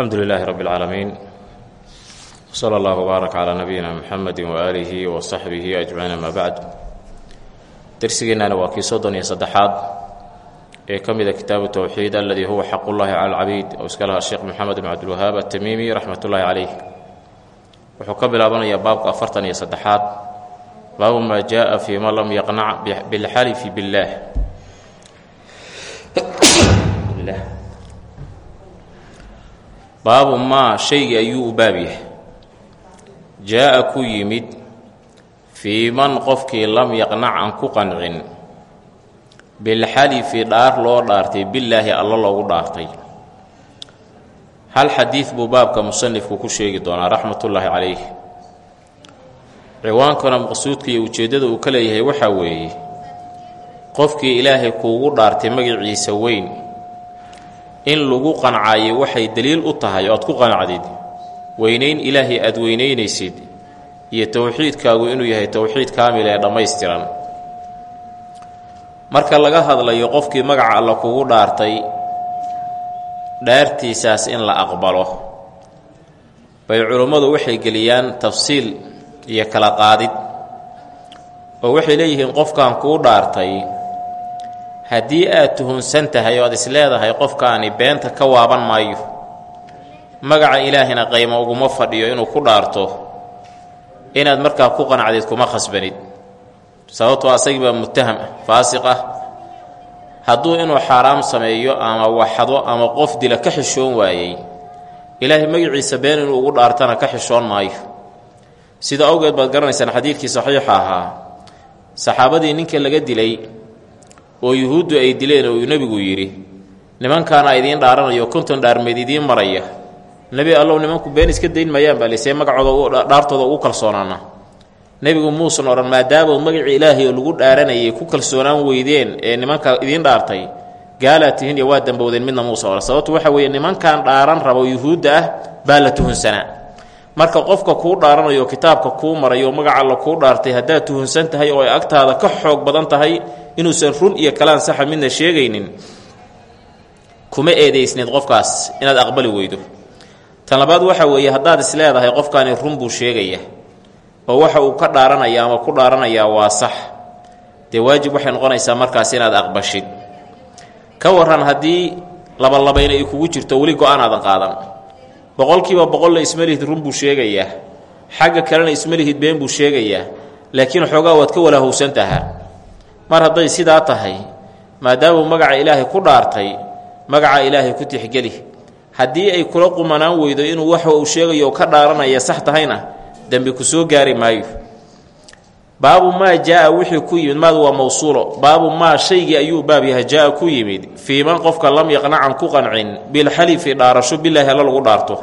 alxamdu lilaahi rabbi اlcaalamiin wsala allah wbaarak calaa nabiyina muxamedi waaalihi wa saxbihi ajmaciin ama bacd dersigeennana waa kii soddon iyo saddexaad ee ka mida kitaabu towxiid aladii huwa xaqullahi cala alcabiid oo iska lahaa sheekh moxamed bn cabdilwahaab atamiimi raxmat ullaahi caleyh wuxuu ka bilaabanayaa baabka afartan iyo saddexaad. Baabu maa jaaa fii man lam yaqnac bilxalifi billaah baabu maa shaygii ayuu u baab yahay. Jaa-a ku yimid fii man qofkii lam yaqnac aan ku qancin bilxalifi dhaar loo dhaartay billaahi alla loogu dhaartay. Hal xadiid buu baabka musanifku ku sheegi doonaa raxmatullaahi calayh ciwaankana maqsuudka iyo ujeeddada uu ka leeyahay waxaa weeye qofkii ilaahay kuugu dhaartay magaciisa weyn in lagu qancaayo waxay daliil u tahay oo aad ku qanacdid. Weynayn ilaahay aad weynaynaysid iyo towxiidkaagu inuu yahay towxiid kaamil ee dhammaystiran. Marka laga hadlayo qofkii magaca alla kugu dhaartay dhaartiisaas in la aqbalo. Bay culummadu waxay geliyaan tafsiil iyo kala qaadid. Oo waxay leeyihiin qofkan kuu dhaartay haddii aad tuhunsan tahay oo aad is leedahay qofkaani beenta ka waaban maayo. Magaca ilaahina qaymo uguma fadhiyo inuu ku dhaarto. Inaad markaa ku qanacdid kuma khasbanid. Sababtoo asagii baa mutaham ah faasiq ah. Hadduu inuu xaaraam sameeyo ama waxdo ama qof dila ka xishoon waayey ilaahay magaciisa been inuu ugu dhaartana ka xishoon maayo. Sida awgeed baad garanaysaan xadiidkii saxiixa ahaa. Saxaabadii ninka laga dilay oo yuhuuddu ay dileen oo uu nebigu yidhi nimankaana idiin dhaaranayo konton dhaarmeed idiin maraya. Nebi allow nimanku been iska dayn mayaan baa lisee magacooda dhaartooda ugu kalsoonaana. Nebigu muusan odhan maadaama magacii ilaahay oo lagu dhaaranayay ku kalsoonaan weydeen ee nimanka idiin dhaartay gaalaad tihiin iyo waa dambowdeen midna muusan odhan. Sababtu waxa weeye nimankan dhaaran rabo yuhuudda ah baa la tuhunsanaa marka qofka kuu dhaaranayo kitaabka kuu marayo magaca alla kuu dhaartay haddaad tuhunsan tahay oo ay agtaada ka xoog badan tahay inuusan run iyo kalaan saxa midna sheegaynin kuma eedaysnid qofkaas inaad aqbali weydo. Tan labaad waxa weeye haddaad is leedahay qofkaani run buu sheegaya oo waxa uu ka dhaaranaya ama ku dhaaranayaa waa sax. Dee waajib waxay noqonaysaa markaas inaad aqbashid. Ka waran haddii labalabayna ay kugu jirto weli go'aan aadan qaadan. Boqolkiiba boqolla ismalihid run buu sheegayaa xagga kalena ismalihid been buu sheegayaa laakiin xoogaa waad ka walaahowsan tahaa mar hadday sidaa tahay maadaamuu magaca ilaahay ku dhaartay magaca ilaahay ku tixgeli. Haddii ay kula qumanaan weydo inuu waxa uu sheegayo ka dhaaranaya sax tahayna dembi ku soo gaari maayo. Baabu maa jaa-a wixii ku yimid maadu waa mawsuulo. Baabu maa shaygii ayuu baab yahay jaa-a ku yimid. Fii man qofka lam yaqnacan ku qancin bilxalifi dhaarasho bilaahi alla lagu dhaarto.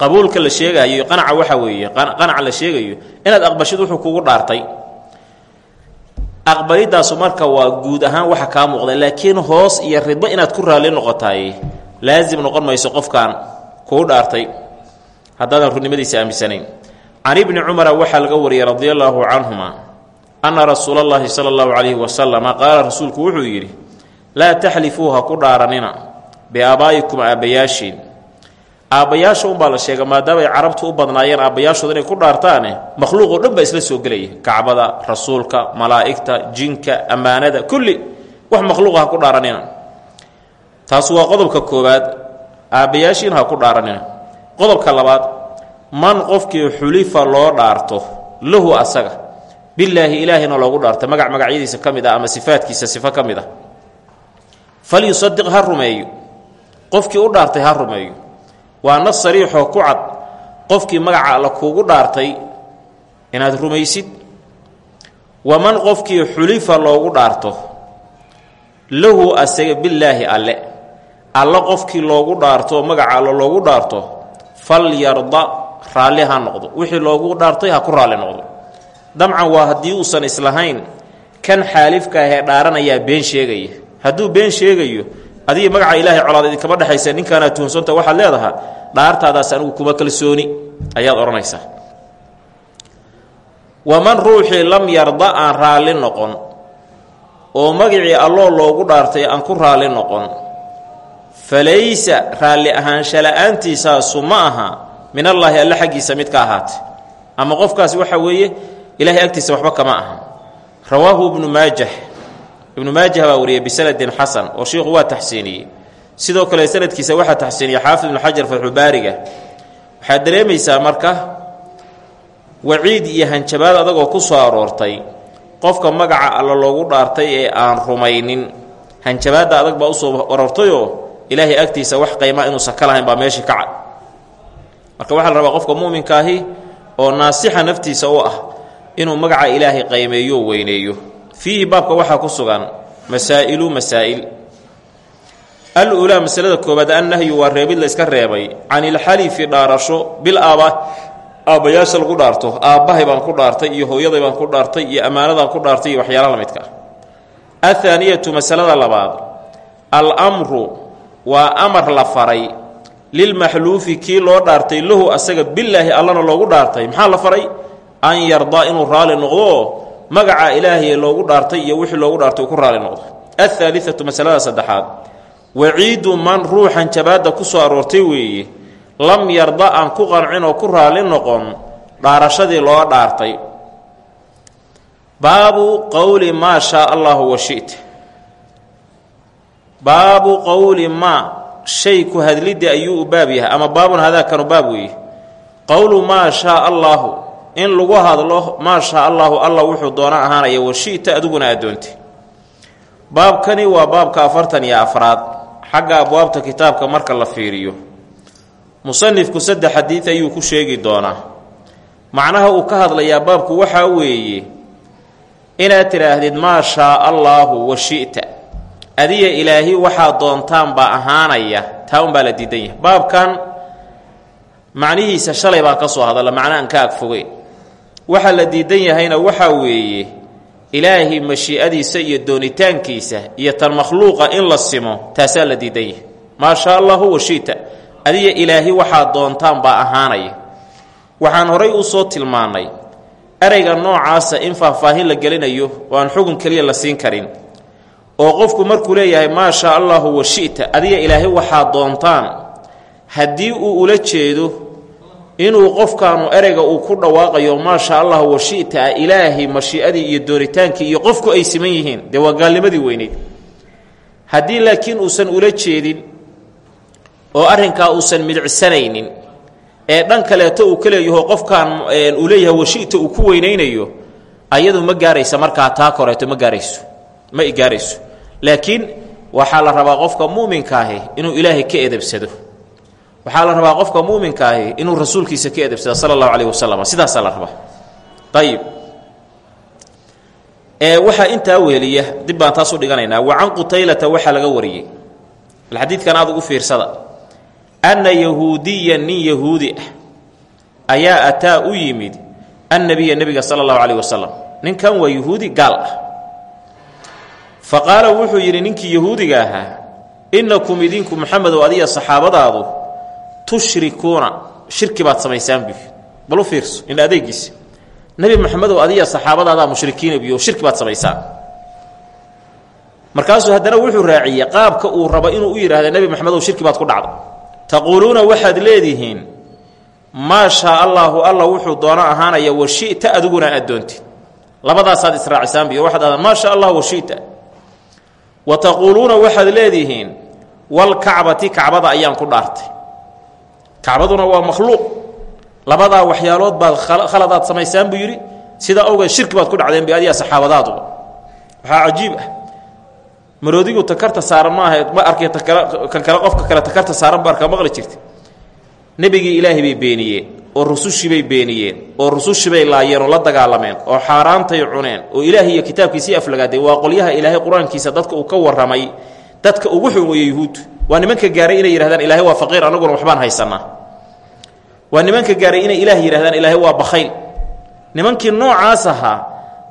Qabuulka la sheegayo qanaca waxa weeye qanaca la sheegayo inaad aqbashid wuxuu kugu dhaartay aqbalidaasu marka waa guud ahaan waxa kaa muuqda laakiin hoos iyo ridbo inaad ku raalli noqotaay laasim noqon mayso qofkan kuu dhaartay. Haddaadan runnimadiisa aaminsanayn. Can ibni cumara waxaa laga wariyey radia allaahu canhuma anna rasuula allaahi sala allahu calayhi wasalama qaala rasuulku wuxuu yidhi laa taxlifuu ha ku dhaaranina biaabaa'ikum aabbayaashiin aabbayaasha unbaa la sheega maadaamaay carabtu u badnaayeen aabbayaashooda inay ku dhaartaane makhluuqoo dhan baa isla soo gelaya kacbada rasuulka malaa'igta jinka ammaanada kulli wax makhluuqa ha ku dhaaranina taas waa qodobka koowaad aabbayaashiin ha ku dhaaranina qodobka labaad man qofkii xulifa loo dhaarto lahu asaga bilaahi ilaahina loogu dhaarto magac magacyadiisa ka mid ah ama sifaadkiisa sifo ka mid ah. Falyusadiq ha rumeeyo. Qofkii u dhaartay ha rumeeyo waa nas sariixoo ku cad. Qofkii magaca alla kuugu dhaartay inaad rumaysid. Waman qofkii xulifa loogu dhaarto. Lahu asaga bilaahi alle. Alle qofkii loogu dhaarto magaca alle loogu dhaarto falyarda raalli ha noqdo. Wixii loogu dhaartay ha ku raalli noqdo. Dabcan waa haddii uusan islahayn kan xaalifka ahee dhaaranayaa been sheegaya. Hadduu been sheegayo adiga magaca ilaahay colaad idinkama dhexaysa ninkaanaad tuhunsanta waxaad leedahaa dhaartaadaas anigu kuma kalsooni ayaad odhanaysaa. Waman ruuxii lam yarda aan raalli noqon oo magacii alloo loogu dhaartay aan ku raalli noqon falaysa raalli ahaansha la'aantiisaasu ma aha min allaahi alle xaggiisa mid ka ahaatay ama qofkaasi waxa weeye ilaahay agtiisa waxba kama aha. Rawaahu ibnu maajah ibnu maajah baa wariyey bisanadin xasan oo shiikhu waa taxsiiniyey. Sidoo kale sanadkiisa waxaa taxsiiniyey xaafid ibnu xajar fatxubaariga waxaad dareemaysaa marka waciid iyo hanjabaad adagoo ku soo aroortay qofka magaca alla loogu dhaartay ee aan rumaynin. Hanjabaadda adag baa u soo aroortayoo ilaahay agtiisa wax qaymaa inuusan ka lahayn baa meeshii kaca marka waxaa la rabaa qofka muuminkaahi oo naasixa naftiisa u ah inuu magaca ilaahay qaymeeyo weyneeyo fiihi baabka waxaa ku sugan masaa'ilu masaa'il. Al ulaa masalada koobaad annahyu waa reebid la yska reebay. Can ilxalifi dhaarasho bil aaba aabbayaasha lagu dhaarto aabbahay baan ku dhaartay iyo hooyaday baan ku dhaartay iyo ammaanadaan ku dhaartay iyo waxyaala la midka ah athaaniyatu masalada labaad al-amru waa amar la faray. Lilmaxluufi kii loo dhaartay lahu asaga bilaahi allana loogu dhaartay. Maxaa la faray? An yardaa inuu raali noqdo magaca ilaahay loogu dhaartay iyo wixii loogu dhaartay uu ku raali noqdo. Athaaliatu masalada saddexaad. Waciidu man ruuxan jabaadda ku soo aroortay weeye lam yarda aan ku qancin oo ku raali noqon dhaarashadii loo dhaartay. Baabu qowli maa shaa allahu wa shita. Baabu qowli maa shay ku hadliddi ayuu baab yahay ama baabun hadaakanu baab weeye. Qowlu maa shaa allaahu in lagu hadlo maa shaa allaahu alla wuxuu doona ahaanaya wa shita adiguna addoonte baabkani waa baabka afartan iyo afraad. Xagga abwaabta kitaabka marka la fiiriyo. Musanifku saddex xadiid ayuu ku sheegi doonaa. Macnaha uu ka hadlayaa baabku waxaa weeye inaad tidhaahdid maa shaa allaahu wa shita. Adiya ilaahi waxaa doontaan baa ahaanaya. Taa unbaa la diidan yahay. Baabkan macnihiisa shalay baan ka soo hadalla macna aan ka waxaa la diidan yahayna waxaa weeye ilaahi mashiicadiisa iyo doonitaankiisa iyo tan makhluuqa in la simo taasaa la diidan yahay. Maa shaa allahu wa shita adiya ilaahi waxaa doontaan baa ahaanaya. Waxaan horay u soo tilmaannay ereyga noocaasa in faahfaahin la gelinayo oo aan xugun keliya la siin karin. Oo qofku markuu leeyahay maa shaa allahu wa shita adiga ilaahay waxaa doontaan haddii uu ula jeedo inuu qofkaanu ereyga uu ku dhawaaqayo maa shaa allahu wa shita ah ilaahay mashiicadii iyo doonitaankii iyo qofku ay siman yihiin. Dee waa gaalnimadii weyneyd haddii laakiin uusan ula jeedin oo arrinkaa uusan midicsanaynin ee dhan kaleeto uu ka leeyaho qofkaan uu washita uu ku weynaynayo ayadu ma gaaraysa markaa taa koreeto ma gaarayso ma gaarayso. Laakiin waxaa la rabaa qofka muuminkaahi inuu ilaahay ka edebsado waxaa la rabaa qofka muuminkaahi inuu rasuulkiisa ka edebsado sala allahu calayh wasalam la rabaa. Ayib ee waxaa intaa weheliya dib baan taas u dhiganaynaa wa can qutaylata waxaa laga wariyey. Bal xadiidkan aad ugu fiirsada. Anna yahuudiyan nin yahuudi ah ayaa ataa u yimid annabiya nebiga sala allahu calayh wasalam ninkan waa yahuudi gaal ah. Fa wuxuu yidhi ninkii yahuudiga ahaa innakum idinku maxamedow adiya saxaabadaadu tushrikuuna shirki baad samaysaan buy bal fiirso in adeegiisa nebi maxamedow adiya saxaabadaadaa mushrikiina biyo shirki baad samaysaan. Markaasuu haddana wuxuu raaciyey qaabka uu rabo inuu u yidhaahda nebi maxamedow shirki baad ku dhacda taquuluuna waxaad leedihiin maa shaa allaahu alla wuxuu doono ahaanaya wa shita adiguna aad doontid. Labadaasaad israacisaan biyo waxaad ahdaa maa sha allah wa shita. Wa taquuluuna waxaad leedihiin walkacbati kacbada ayaan ku dhaartay kacbaduna waa makhluuq. Labadaa waxyaalood baad khaladaad samaysaan buu yidhi sidaa awgeed shirki baad ku dhacdeen bi adiyaa saxaabadaaduba waxaa cajiib ah. Maroodigu takarta saaran maaha ma arkay kan kale qofka kale takarta saaran ba arkaa maqli jirta nebigii ilaahay bay beeniyeen oo rusushibay beeniyeen oo rusushibay laayeen oo la dagaalameen oo xaaraantay cuneen oo ilaahay iyo kitaabkiisii aflagaadeen waa qolyaha ilaahay qur'aankiisa dadka uu ka warramay dadka ugu xunweeye yuhuuddu waa nimanka gaaray inay yidhahdaan ilaahay waa faqiir anaguna waxbaan haysanaa waa nimanka gaaray inay ilaah yidhahdaan ilaahay waa bakhayl nimankii noocaas ahaa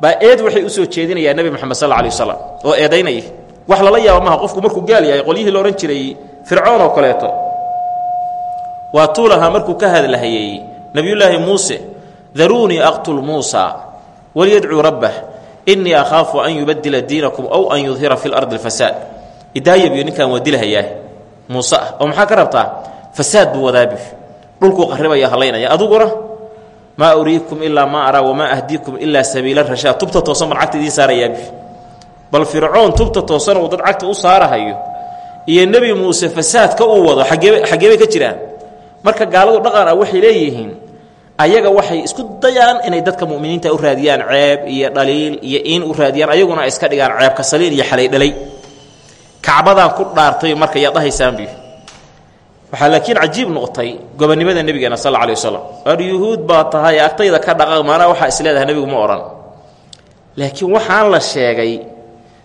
baa eed waxay u soo jeedinayaan nebi moxamed sal alay wasalam oo eedaynaya wax lala yaaba maha qofku markuu gaal yahay qolyihii la odhan jiray fircoon oo kaleeto. Waa tuulahaa markuu ka hadlahayey nebiyullaahi muuse daruunii aqtul muusa walyadcuu rabbah innii akhaafu an yubadila diinakum ow an yudhira fi lardi alfasaad. Idaayabiyo ninkan waa muuse oo maxaa ka rabtaa? Fasaad buu wadaabi dhulkuu qarribaya hallaynaya aduguna maa uriikum ilaa maa araa wamaa ahdiikum ilaa sabiila rashaad tubta toosan baan cagta idiin saarayaabi bal fircoon tubta toosan uu dad cagta u saarahayo. Iyo nebi muuse fasaadka uu wado xaggee xaggeebay ka jiraan. Marka gaaladu dhaqan ah waxay leeyihiin ayaga waxay isku dayaan inay dadka mu'miniinta u raadiyaan ceeb iyo dhaliil iyo in u raadiyaan ayaguna ay iska dhigaan ceebka saliin iyo xalay dhalay kacbadaan ku dhaartay marka yaad dhahaysaanbi waxaa laakiin cajiib noqotay gobonnimada nebigeena sal alay wasalam ar yuhuud baa tahay agtayda ka dhaqaq maanaa waxaa is ma odhan laakiin waxaan la sheegay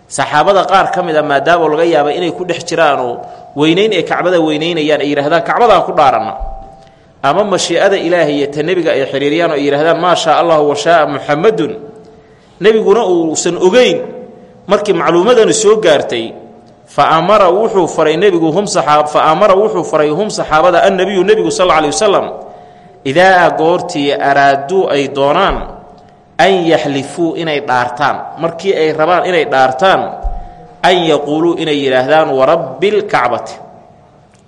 saxaabada qaar ka mid a maadaama laga yaabay inay ku dhex jiraanoo weynayn ay kacbada weynaynayaan ay yidhahdaan kacbadaan ku dhaaranna. Ama mashii'ada ilaahay iyo ta ay xidhiiriyaan oo ay yidhahdaan maa shaa allahu wa shaaa muxamadun nebiguna uusan ogeyn markii macluumadanu soo gaartay fa amara wuxuu faray nebigu hum fa amara wuxuu faray hum saxaabada annebiyu nebigu sal alay wasalam idaa goortii araaduu ay doonaan an yaxlifuu inay dhaartaan markii ay rabaan inay dhaartaan an yaquuluu inay yidhaahdaan warabbi lkacbati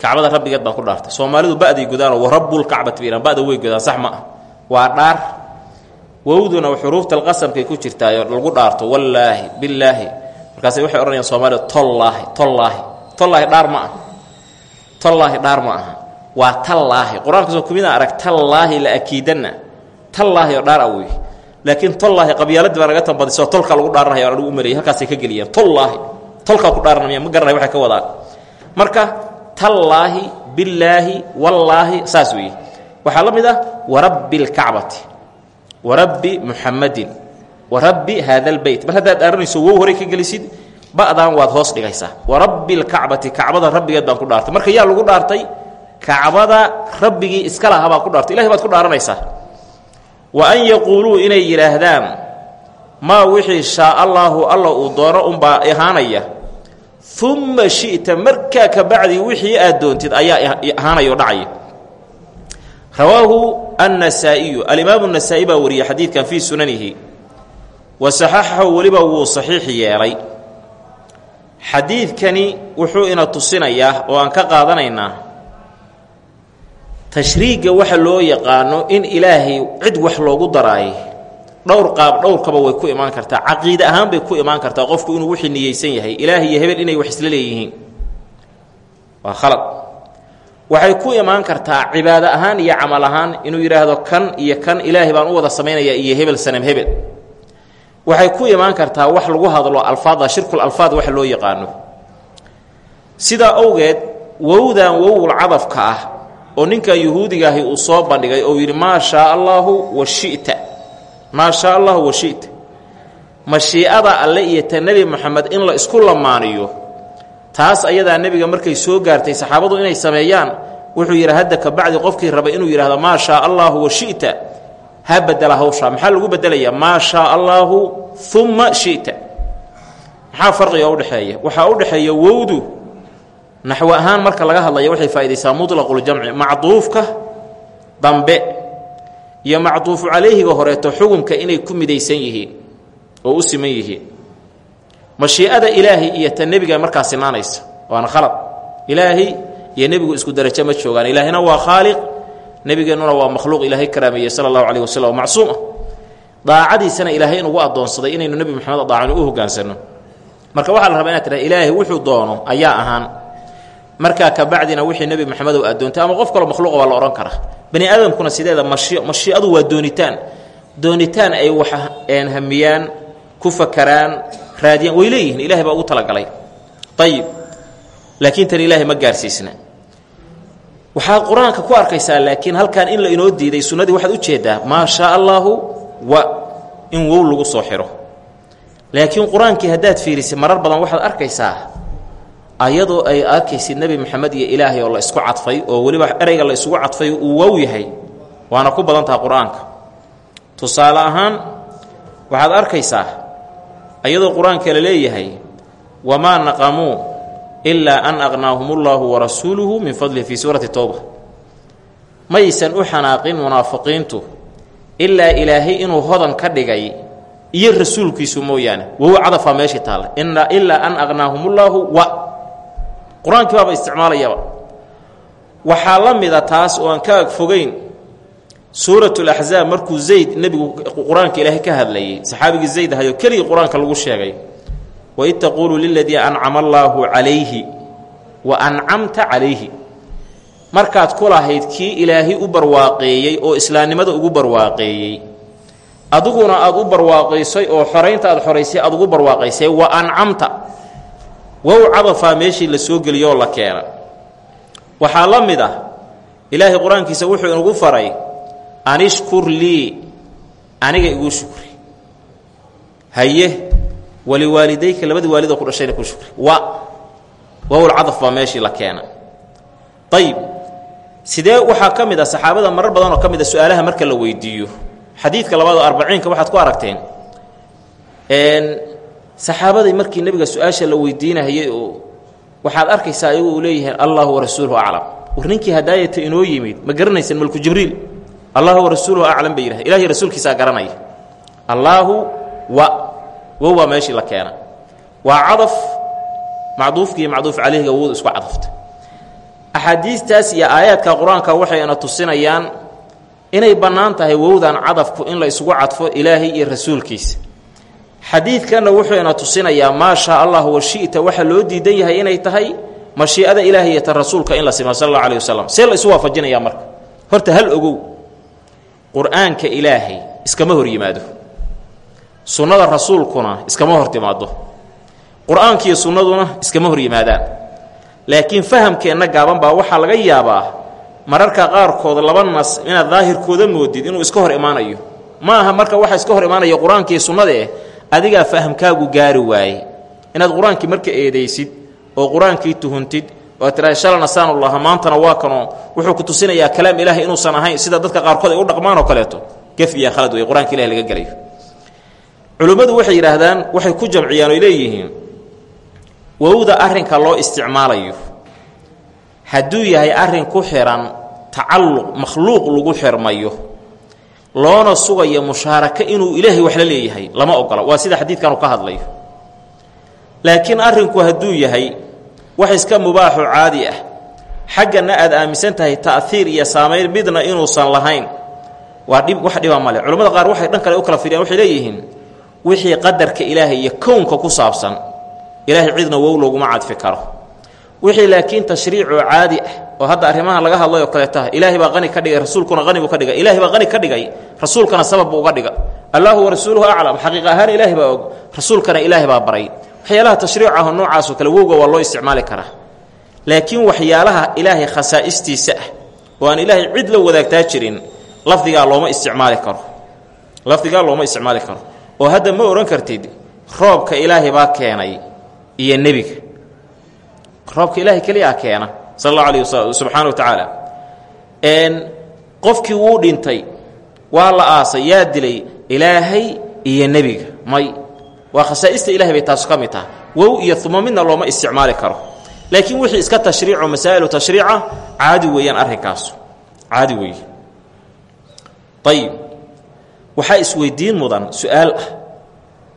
kacbada rabbigeed baan ku dhaartay. Soomaalidu ba'day gudaanoo warabbulkacbati bay ba'da way godaan sax ma ah waa dhaar. Wowduna xuruufta alqasamkay ku jirtaayo lagu dhaarto wallaahi billaahi markaas waxay odhanayaan soomaalida tollaahi tollaahi tollaahi dhaar ma ah tollaahi dhaar ma aha waa kumida arag tallaahi la akiidanna tallaahi oo dhaar a wey laakiin tollaahi qabyaaladii baa naga lagu dhaaranaya o anugu u marayay halkaasay ka geliyeen. Tollaahi tolkaa ku dhaaranamaya ma garanay waxay ka wadaan. Marka tallaahi billaahi wallaahi saas weeye waxaa la mid ah warabbi lkacbati warabbi haada lbeyt mar haddaad dhaaranayso wow horay ka gelisid? Ba'daan waad hoos dhigaysaa. Warabbi lkacbati kacbada rabbigeed baan ku dhaartay. Marka yaa lagu dhaartay kacbada rabbigii iska lahaa baad ku dhaartay. Ilahay baad ku dhaaranaysaa. Wa an yaquuluu inay yidhaahdaan maa wixii shaa allaahu alla uu doono unbaa ahaanaya. Uma shi'ta markaa ka bacdi wixii aad doontid ayaa ahaanaya o dhacaya. Rawaahu annasaa'iyu alimaamu nasaa'i baa wariyey xadiidkan fii sunanihi wa saxaxahu weliba wuu saxiix yeelay. Xadiidkani wuxuu ina tusinayaa oo aan ka qaadanaynaa tashriigga waxa loo yaqaano in ilaahay cid wax loogu daraayay. Dhowr qaab dhowrkaba way ku imaan kartaa. Caqiide ahaan bay ku imaan kartaa qofku inuu wixii niyeysan yahay. Ilaahay iyo hebel inay wax isla leeyihiin. Waa khalad. Waxay ku imaan kartaa cibaado ahaan iyo camal ahaan inuu yidhaahdo kan iyo kan ilaahay baan u wada samaynayaa iyo hebel sanam hebel waxay ku imaan kartaa wax lagu hadlo alfaada shirkul alfaad waxa loo yaqaano. Sidaa owgeed wowdan wowul cadafka ah oo ninkan yuhuudigaahi uu soo bandhigay oo yidhi maa shaa allaahu wa shita. Maa shaa allahu wa shita. Mashiicada alle iyo ta nebi moxamed in la isku lamaaniyo taas ayadaa nebiga markay soo gaartay saxaabadu inay sameeyaan wuxuu yidhi hadda ka bacdi qofkii rabay inuu yidhahdo maa shaa allaahu wa shita ha bedela hawshaa maxaa lagu bedelayaa? Maa shaa allaahu umma shita. Maxaa farqiga udhexeeya waxaa u dhexeeya wowdu. Naxwo ahaan marka laga hadlaya waxay faa'idaysaa muطlaquljamci macduufka dambe iyo macduufu calayhiga horeeto xukunka inay ku midaysan yihiin oo u siman yihiin. Mashiicada ilaahay iyo ta nebiga markaa sinaanaysa. Waana khalad. Ilaahay iyo nebigu isku darajo ma joogaan. Ilaahina waa khaaliq nebigeennuna waa makhluuq ilaahay karaameeyey sala allahu wasalam oo macsuum ah. Daacadiisana ilaahay inugu addoonsaday inaynu nebi moxamed daacano u hoggaansanno marka waxaa la rabaa inad tiraa ilaahay wuxuu doono ayaa ahaan. Markaa ka bacdina wixii nebi moxamed oo addoontay ama qof kaloo makhluuqa waa la odhan karaa. Bani aadamkuna sideeda mashi mashiicadu waa doonitaan. Doonitaan ay wax hamiyaan ku fakaraan raadiyaan way leeyihiin. Ilahay baa ugu talagalay. Ayib laakiin tan ilaahay ma gaarsiisna waxaad qur'aanka ku arkaysaa laakiin halkan in la inoo diiday sunnadii waxaad ujeeddaa maa shaa allaahu wa in wow lagu soo xiro. Laakiin qur'aankii haddaad fiirisay marar badan waxaad arkaysaa ayadoo ay arkaysid nebi moxamed iyo ilaahay oo la isku cadfay oo weliba ereyga la isugu cadfay uu wow yahay. Waana ku badan taha qur'aanka. Tusaale ahaan waxaad arkaysaa ayadoo qur'aanka la leeyahay wamaa naqamuu ilaa an aqnaahumullaahu warasuuluhu min fadlihi fii suurati towba maysan u xanaaqin munaafiqiintu ilaa ilaahay inuu hodan ka dhigay iyo rasuulkiisu mooyaane wahuwa cadafaa meeshii taalla ilaa an aqnaahumullaahu wa qur'aankii baaba isticmaalayaba waxaa la mida taas oo aan ka ag fogeyn suurat laxzaab markuu zayd nebigu qur'aanka ilaahay ka hadlayay saxaabigii zayd ahayo keligii qur'aanka lagu sheegay waid taquulu liladii ancama allaahu calayhi wa ancamta calayhi. Markaad ku lahayd kii ilaahay u barwaaqeeyey oo islaamnimada ugu barwaaqeeyey. Adiguna aad u barwaaqaysay oo xoraynta aad xoraysay aad ugu barwaaqaysay wa ancamta. Wow cadafaa meeshii la soo geliyoo la keena. Waxaa la mid ah ilaahay qur'aankiisa wuxuu inugu faray anishkur lii aniga iguu shukri. Haye waliwaalidayka labadii waalidoo ku dhashayna ku shukri. Wa wowlcadaf baa meeshii la keena. Ayib sidee waxaa ka ah saxaabada marar badan oo ka mid a su'aalaha marka la weydiiyo? Xadiidka labaad oo waxaad ku aragteen. Saxaabadii markii nebiga su'aasha la weydiinahayay oo waxaad arkaysaa ayagu uu leeyahay allahu warasuuluhu aclam war ninkii hadaayata inoo yimid ma garanaysan malku jibriil? Allahu warasuuluhu aclam bay yidhahda ilahiy rasuulkiisaa garanaya. Allaahu wa wow baa meeshii la keena waa cadaf macduufkiiyo macduuf caleyhiga wowda isku cadafta axaadiistaas iyo aayaadka qur'aanka waxayna tusinayaan inay bannaan tahay wowdan cadafku in la isugu cadfo ilaahay iyo rasuulkiisa. Xadiidkanna wuxuuna tusinayaa maa shaa allah wa shi'ta waxa loo diidan yahay inay tahay mashiicada ilaahay iyo rasuulka in la sima sal alla alih wasalam see la isu waafajinayaa marka. Horta hal ogow qur'aanka ilaahay iskama hor yimaado sunnada rasuulkuna iskama hor timaado qur'aankiiyo sunnaduna iskama hor yimaadaan. Laakiin fahamkeenna gaaban baa waxaa laga yaabaa mararka qaarkood laba nas inaad daahirkooda moodid inuu iska hor imaanayo. Ma aha marka waxa iska hor imaanaya qur'aankii sunnadaeh adigaa fahamkaagu gaari waaye. Inaad qur'aankii marka eedaysid oo qur'aankii tuhuntid oo tiraa shalana saanullaha maantana waa kanoo wuxuu ku tusinayaa kalaam ilaahay inuusan ahayn sida dadka qaarkood ay u dhaqmaan oo kaleeto. Gef iyo khalad wey qur'aanka ilahi laga gelayo culimmadu waxay yidhaahdaan waxay ku jamciyaan oy leeyihiin wowda arrinka loo isticmaalayo. Hadduu yahay arrin ku xihan tacalluq makhluuq lagu xirmayo loona sugayo mushaaraka inuu ilaahay wax la leeyahay lama ogola. Waa sida xadiidkanu ka hadlayo laakiin arrinku hadduu yahay wax iska mubaaxo caadi ah. Xaggana aad aaminsan tahay ta'hiir iyo saamayn midna inuusan lahayn. Waa dhib wax dhiba male culimmada qaar waxay dhan kale u kala firiyaan waxay leeyihiin wixii qadarka ilaahay iyo kownka ku saabsan ilaahay cidna wow looguma cadfi karo. Wixii laakiin tashriicoo caadi ah oo hadda arrimaha laga hadlayoo kaleeta ilaahay baa qani ka dhigay rasuulkuna qani buu ka dhigay ilaahay baa qani ka dhigay rasuulkana sabab buu uga dhiga allaahu warasuuluhu aclam xaqiiq ahaan ilaahay baa og rasuulkana ilaahay baa baray. Waxyaalaha tashriicaho noocaasoo kale wowga waa loo isticmaali karaa. Laakiin waxyaalaha ilaahay khasaa'istiisa ah oo aan ilaahay cid la wadaagtaa jirin lafdigaa looma isticmaali karo. Lafdigaa looma isticmaali karo oo hadda ma odhan kartid roobka ilaahay baa keenay iyo nebiga. Roobka ilaahay keliyaa keena sal allahu alayh subxaana wa tacaala qofkii wuu dhintay waa la aasay yaa dilay ilaahay iyo nebiga. May waa khasaa'ista ilahay bay taasu ka mid taha wow iyo uma midna looma isticmaali karo. Laakiin wixii iska tashriico masaa'ilu tashriica caadi weeyaan arrinkaasu caadi weeye. Ayib waxaa isweydiin mudan su'aal. Ah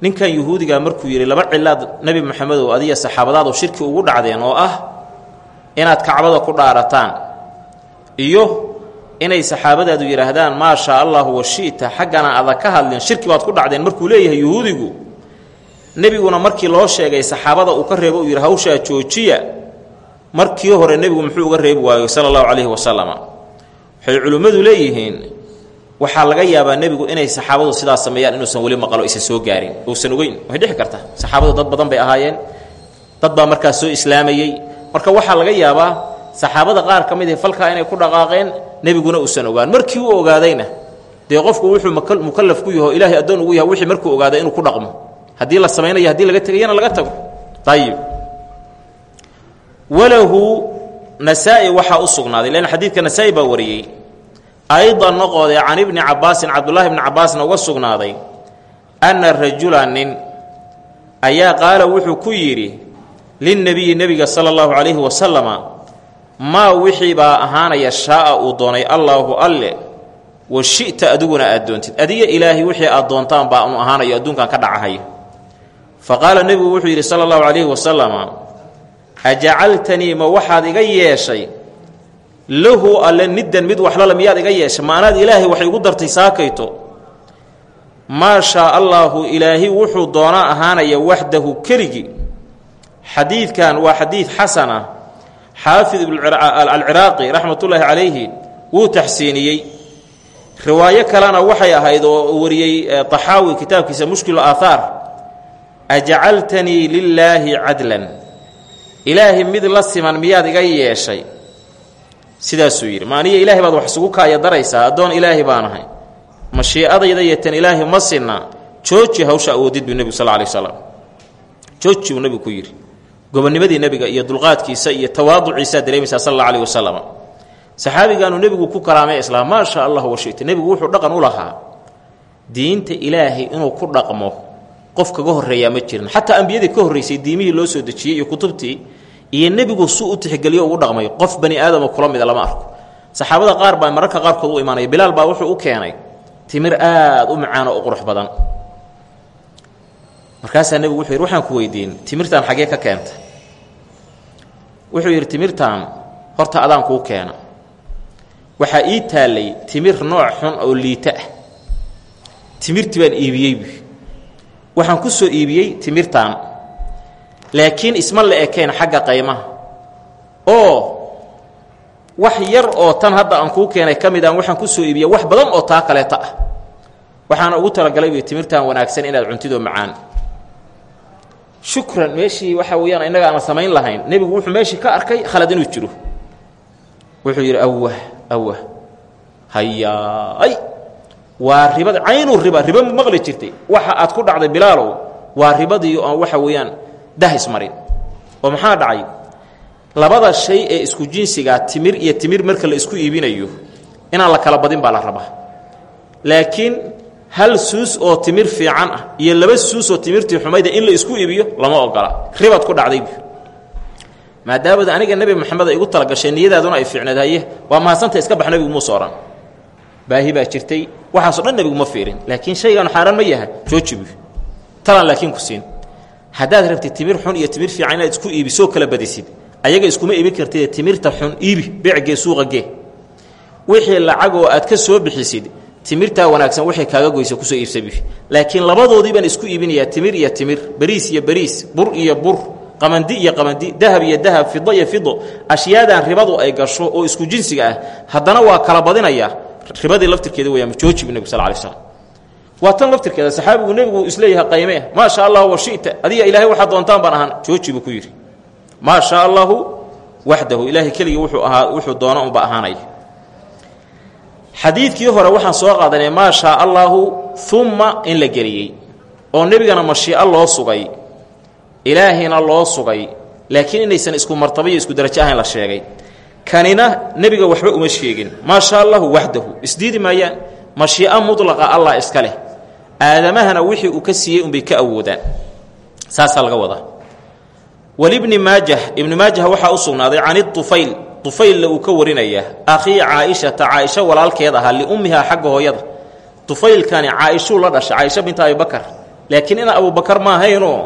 ninkan yuhuudigaa markuu yidhi laba cilaad nebi moxamedow adiya saxaabadaadu shirki ugu dhacdeen oo ah inaad kacbada ku dhaarataan iyo inay saxaabadaadu yidhaahdaan maa shaa allahu wa shi'ta xaggana ada ka hadlin shirki baad ku dhacdeen markuu leeyahay yuhuudigu nebiguna markii loo sheegay saxaabada uu ka reebo uu yidhi hawshaa joojiya. Markii hore nebigu muxuu uga reebi waayo sala allahu calayhi wasalama waxay culimmadu leeyihiin waxaa laga yaabaa nebigu inay saxaabadu sidaas sameeyaan inuusan weli maqalo isa soo gaarin. Uusan ogeyn. Way dhici karta saxaabadu dad badan bay ahaayeen. Dad baa markaas soo islaamayey. Marka waxaa laga yaabaa saxaabada qaar ka mid ah falkaa inay ku dhaqaaqeen nebiguna uusan ogaan. Markii uu ogaadayna dee qofku wuxuu mukallaf ku yaho ilaahay addoon ugu yahay wixii markuu ogaaday inuu ku dhaqmo. Haddii la samaynayo haddii laga tegayana laga tago. Ayib walahu nasaa-i waxaa u sugnaaday. Leann xadiidka nasaa-i baa wariyey aydan noqoodee can ibni cabbaasin cabdullaahi ibni cabbaasna uga sugnaaday anna rajula nin ayaa qaala wuxuu ku yidhi linnebiyi nebiga sala allahu calayhi wasalama maa wixii baa ahaanaya shaa'a uu doonay allaahu alle wa shi'ta adiguna aad doontid adiga ilaahay wixii aad doontaan baa unu ahaanayo adduunkan ka dhacahayo fa qaala nebigu wuxuu yidhi sala allahu calayhi wasalama ajacaltanii ma waxaad iga yeeshay lahu alle niddan mid waxlala miyaad iga yeeshay maanaad ilaahay wax igu dartay saakayto. Maa shaa allaahu ilaahi wuxuu doonaa ahaanaya waxdahu keligii xadiidkan waa xadiid xasana. Xaafid alciraaqi raxmatullaahi calayhi wuu taxsiiniyey. Riwaayo kalena waxay ahayd oo wariyey taxaawi kitaabkiisa mushkilu aathaar ajacaltanii lilaahi cadlan. Ilaahay mid la siman miyaad iga yeeshay sidaasuu yidhi maaniya ilaahay baad wax isugu kaaya daraysaa addoon ilaahi baan ahay. Mashiicadayda iyo tan ilaahi ma sinna jooji hawsha awoodid buu nebigu sal alay slam jooji buu nebigu ku yidhi. Gobonnimadii nebiga iyo dulqaadkiisa iyo tawaaduciisaa dareemaysaa sal alla alih wasalam saxaabigaanu nebigu ku kalaamay islaam maa sha allah washita nebigu wuxuu dhaqan u lahaa. Diinta ilaahay inuu ku dhaqmo qof kaga horreeyaa ma jirin. Xataa ambiyadii ka horraysay diimihii loo soo dejiyey iyo kutubtii iyo nebigu su u tixgeliyo ugu dhaqmay qof bani aadamo kula mida lama arko. Saxaabada qaar baa mararka qaarkood u imaanaya bilaal baa wuxuu u keenay timir aad u macaan oo u qurux badan. Markaasaa nebigu wuxuu yidhi waxaan ku weydiin timirtaan xaggee ka keenta? Wuxuu yidhi timirtaan horta adaan kuu keena. Waxaa ii taallay timir nooc xun oo liita ah. Timirtii baan iibiyeybu waxaan ku soo iibiyey timirtaan laakiin isma la ekayn xagga qaymaha. Oo wax yar oo tan hadda aan kuu keenay ka mid aan waxaan ku soo iibiyey wax badan oo taa kaleeta ah. Waxaana ugu talagalay buy timirtan wanaagsan inaad cuntidoo macaan. Shukran meeshii waxa weeyaan innaga aana samayn lahayn. Nebigu wuxuu meeshii ka arkay khalad inuu jiro. Wuxuu yidhi awah awah hayaay waa ribad caynu riba riba ma maqli jirtay. Waxa aad ku dhacday bilaalow waa ribadii oon waxa weeyaan dahis marin. Oo maxaa dhacay? Labada shay ee isku jinsigaa timir iyo timir marka la isku iibinayo inaan la kala badin baa la rabaa. Laakiin hal suus oo timir fiican ah iyo laba suus oo timirtii xumayda in la isku iibiyo lama ogola. Ribaad ku dhacdaybu maadaamad aniga nebi moxamed ay igu talagashay niyadaaduna ay fiicneed haye waa mahadsanta iska bax nebigu muuse baahi baa jirtay waxaaso dhan nebigu ma fiirin. Laakiin shaygan xaaraan ma yaha joojibu talan laakiin ku siin haddaad rabtid timir xun iyo timir fiican inaad isku iibisoo kala badisid. Ayaga iskuma iibin kartid timirta xun iibi beecgee suuqa gee. Wixii lacag oo aad ka soo bixisid timirtaa wanaagsan waxay kaaga goysa ku soo iibsabi. Laakiin labadoodii isku iibinayaa timir iyo timir bariis iyo bariis bur iyo bur qamandi iyo qamandi dahab iyo dahab fido iyo fido ashyaadan ribadu ay gasho oo isku jinsiga ah. Haddana waa kala badinayaa ribadii laftirkeeda weyaa majoojibu nebigu sal lay slam waa tan laftirkeeda saxaabigu nebigu is leeyahay qayme maa sha allahu wa shita. Adiga ilaahay waxaa doontaan baan ahaan jooji ku yidhi. Maa sha allahu waxdahu ilaahay keligii wuxuu ahaa wuxuu doono unba ahaanaya xadiidkii hore waxaan soo qaadanay maa shaa allaahu umma in la geliyey oo nebigana mashiico loo sugay ilaahina loo sugay laakiin inaysan isku martaba isku darajo ahayn la sheegay. Kanina nebiga waxba uma sheegin. Maa shaa allahu waxdahu isdiidi maayaan mashiico mudlaqa allah iska aadamahana wixii uu ka siiyey unbay ka awoodaan. Saasaa laga wadaa. Walibni maajah ibni maajah waxaa u sugnaaday can iufayl ufaylna uu ka warinaya akhii caaishata caaisho walaalkeed ahaa liummihaa xagga hooyada. Tufaylkani caaishuu la dhashay caaisha binta abibakar laakiin ina abubakar ma ahaynoo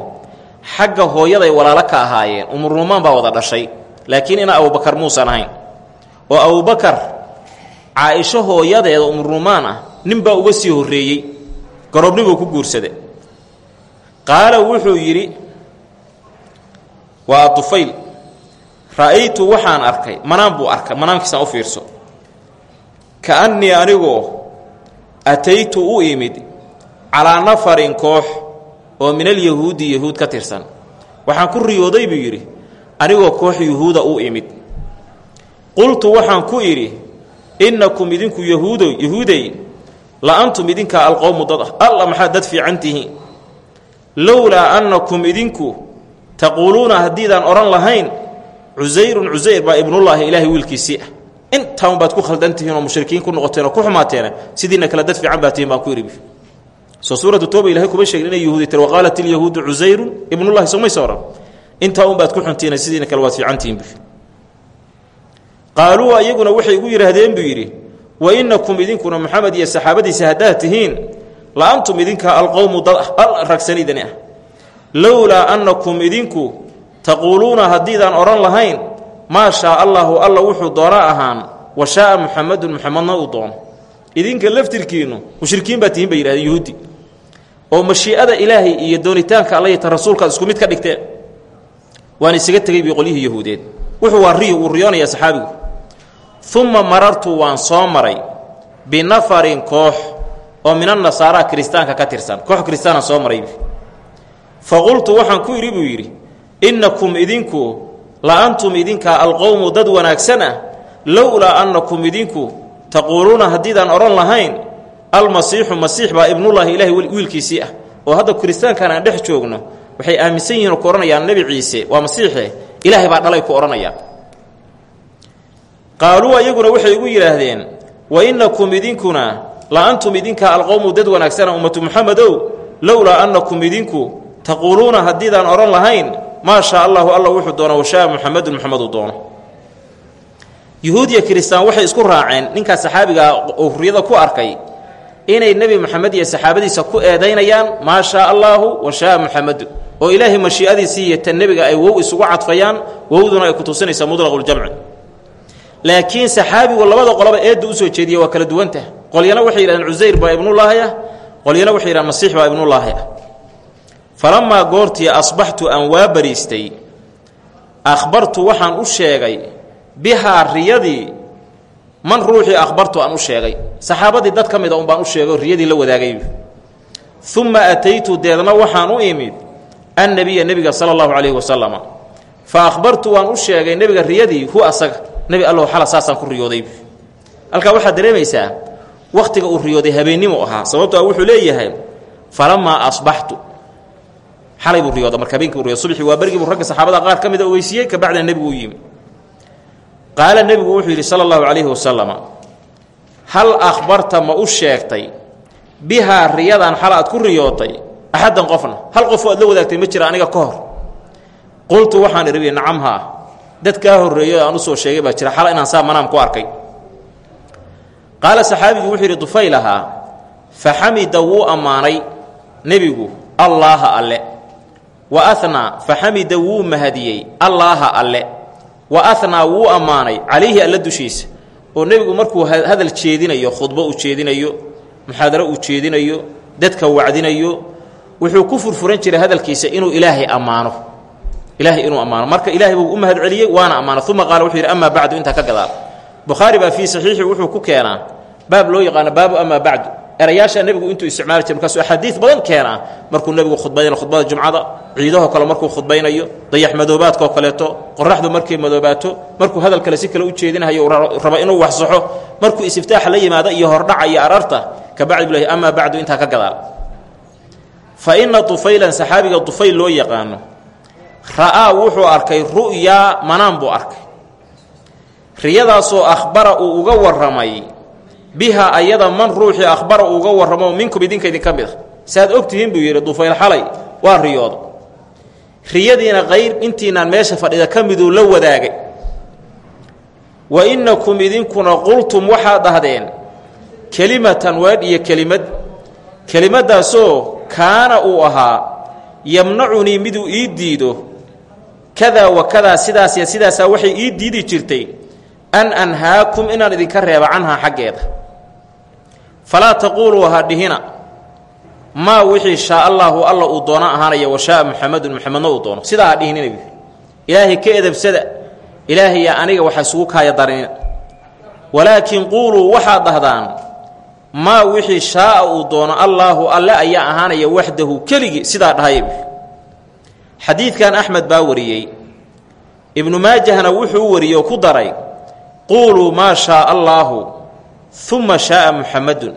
xagga hooyaday walaalo ka ahaayeen umurumaan baa wada dhashay. Laakiin ina abubakar muusan ahayn oo abubakar caaisho hooyadeeda umurumaan ah ninbaa uga sii horreeyey garoobnibuu ku guursada qaala wuxuu yidhi waa tufayl ra'aytu waxaan arkay manaan buu arkay manaamkiisaan u fiirso. Ka'annii anigoo ataytu u imid calaa nafarin koox oo min alyahuudi yahuud ka tirsan. Waxaan ku riyooday buu yidhi anigoo koox yuhuuda u imid. Qultu waxaan ku idhi innakum idinku yahuudo yahuuday la antum idinkaa alqowmu dad ah. Alla maxaad dad fiican tihiin annakum idinku taquuluuna haddiidaan odhan lahayn cusayrun cusayr baa ibnullaahi ilaahay wiilkiisii ah. Intaan baad ku khaldan tihiin oo mushrikiin ku noqoteen oo ku xumaateena sidiina kale dad fiican baa tihiin ku idhi soo suuratu tooba ilahay kuma sheegin inay yahuudi tiri waqaalat ilyahuudu cusayrun ibnullahi somaysa odhan intaa un baad ku xuntihiin sidiina kale waad fiican tihiin ayaguna waxay igu yidhaahdeen buu yidhi wa innakum idinkuna maxamed iyo saxaabadiisa haddaad tihiin la antum idinka alqowmu dad al ragsanidani ah. Lowlaa annakum idinku taquuluuna haddiidaan odhan lahayn maa shaa allaahu alla wuxuu doona ahaan wa shaaa muxamadun muxamedna uu doono. Idinka laftirkiinnu mushrikiin baa tihiin bay yidhahdeen yuhuudi oo mashii'ada ilaahay iyo doonitaanka alla ta rasuulkaad isku mid ka dhigteen. Waan isaga tegey bi qolyihii yahuudeed wuxuu waa riyo wuu riyoonayaa saxaabigu uma marartu waan soo maray binafarin koox oo min anasaaraa kiristaanka ka tirsan. Koox kiristaana soo maray. Fa qultu waxaan ku idhi buu yidhi innakum idinku la antum idinkaa alqowmu dad wanaagsan ah lowlaa annakum idinku taquuluuna haddiidaan odhan lahayn almasiixu masiix baa ibnullaahi ilaahay wiilkiisii ah. Oo hadda kiristaankan aan dhex joogno waxay aaminsan yihiin oo ku odhanayaan nebi ciise. Waa masiixe. Ilaahay baa dhalay ku odhanayaan qaaluu ayaguna waxay ugu yidhaahdeen wa innakum idinkuna la antum idinkaa alqowmu dad wanaagsana ummatu muxamedow lowlaa annakum idinku taquuluuna haddiidaan odhan lahayn maa shaa allahu alla wuxuu doono washaa muxamedun muxameduu doono. Yuhuudiya kiristaan waxay isku raaceen ninkaa saxaabigaa oo huriyada ku arkay inay nebi moxamed iyo saxaabadiisa ku eedaynayaan maa shaa allaahu wa shaa muxamedu oo ilaahay mashii'adiisii iyo tan nebiga ay wow isugu cadfayaan wowduna ay ku tusinaysaa mudlaquljamci laakiin saxaabigu labada qoloba eedda u soo jeediya waa kala duwantah qolyana waxay yidhahdeen cusayr baa ibnullaahi ah qolyana waxay yidhahdeen masiix baa ibnullaahi ah falamaa goortii asbaxtu aan waa bariistay akhbartu waxaan u sheegay bihaa riyadii man ruuxii akhbartu aan u sheegay. Saxaabadii dad ka mida un baan u sheegay oo riyadii la wadaagay. Uma ataytu deedna waxaan u imid annabiya nebiga sala allahu calayhi wasalama fa akhbartu waan u sheegay nebiga riyadii hu asaga nebi allow xala saasaan ku riyooday. Halkaa waxaad dareemaysaa wakhtiga uu riyooday habeennimo ahaa sababto a wuxuu leeyahay falamaa asbaxtu. Xalay buu riyooda marka habeenkii buu subxii waa bergii buu ragga saxaabada qaar ka mida ogeysiiyey kabacdina nebigu u yimi. Qaala nebigu wuxuu yidhi sala allahu calayhi wasalama hal akhbarta ma u sheegtay bihaa riyadan xal aad ku riyootay? Axaddan qofna hal qofoo aad la wadaagtay ma jira aniga ka hor. Qultu waxaan idhi nacam haa dad kaa horreeyo aan u soo sheegay baa jira. Xal inaan saa manaam ku arkay. Qaala saxaabigu wuxuu yidhi dufayl ahaa. Fa xamida wuu ammaanay nebigu allaaha alle. Wa ahnaa fa xamida wuu mahadiyey allaaha alle. Wa ahnaa wuu ammaanay calayhi alla dushiisa. Oo nebigu markuu hadal jeedinayo khudbo uu jeedinayo muxaadaro uu jeedinayo dadka wacdinayo wuxuu ku furfuran jiray hadalkiisa inuu ilaahay ammaano ilaahay inuu ammaano marka ilaahay buu u mahad celiyey waana ammaano uma qaala wuxuu yidhi amaa bacdu intaa ka gadaal. Bukhaari baa fii saxiixi wuxuu ku keenaa baab loo yaqaano baabu amaa bacdu. Erayaasha nebigu intuu isticmaali jiray markaasuu axaadiid badan keenaa. Markuu nebigu khudbaynayo khudbada jumcada ciidahoo kale markuu khudbaynayo dayax madoobaadkaoo kaleeto qoraxdu markay madoobaato markuu hadal kale si kale u jeedinahayo rabo inuu waxsaxo markuu istiftaaxa la yimaado iyo hordhaca iyo ararta kabacdi buu lehy amaa bacdu intaa ka gadaal. Fa inna tufaylan saxaabiga tufayl loo yaqaano ra'aa wuxuu arkay ru'yaa manaan buu arkay. Riyadaasoo akhbara uu uga warramay biha ayada man ruuxii akhbara uu uga warramo minkum idinka idinka mid. A saaad og buu yidhi dufayl xalay waa riyoodo. Riyadiina qayr intiinaan meesha fadhida ka miduu la wadaagay. Wa innakum idinkuna qultum waxaad dhahdeen kelimatan waadh iyo kelimad. Kelimaddaasoo kaana uu ahaa yamnacunii miduu ii diido kadaa wa kadaa sidaas iyo sidaasaa waxay ii diidi jirtay an anhaakum inaan idinka reeba canhaa xaggeeda. Falaa taquuluu ha dhihina. Maa wixii shaa allaahu alla uu doono ahaanaya wa shaaa muxamedun muxamedna uu doono. Sidaa ha dhihinina ilaahay ka edabsada. Ilaahaya aniga waxa isugu kaaya darinina walaakiin quuluu waxaad dhahdaan maa wixii shaaa uu doono allaahu alle ayaa ahaanaya waxdahu keligii. Sidaa dhahaya xadiidkan axmed baa wariyey. Ibnu maajahna wuxuu wariyey oo ku daray quuluu maa shaaa allaahu uma shaaa muxamedun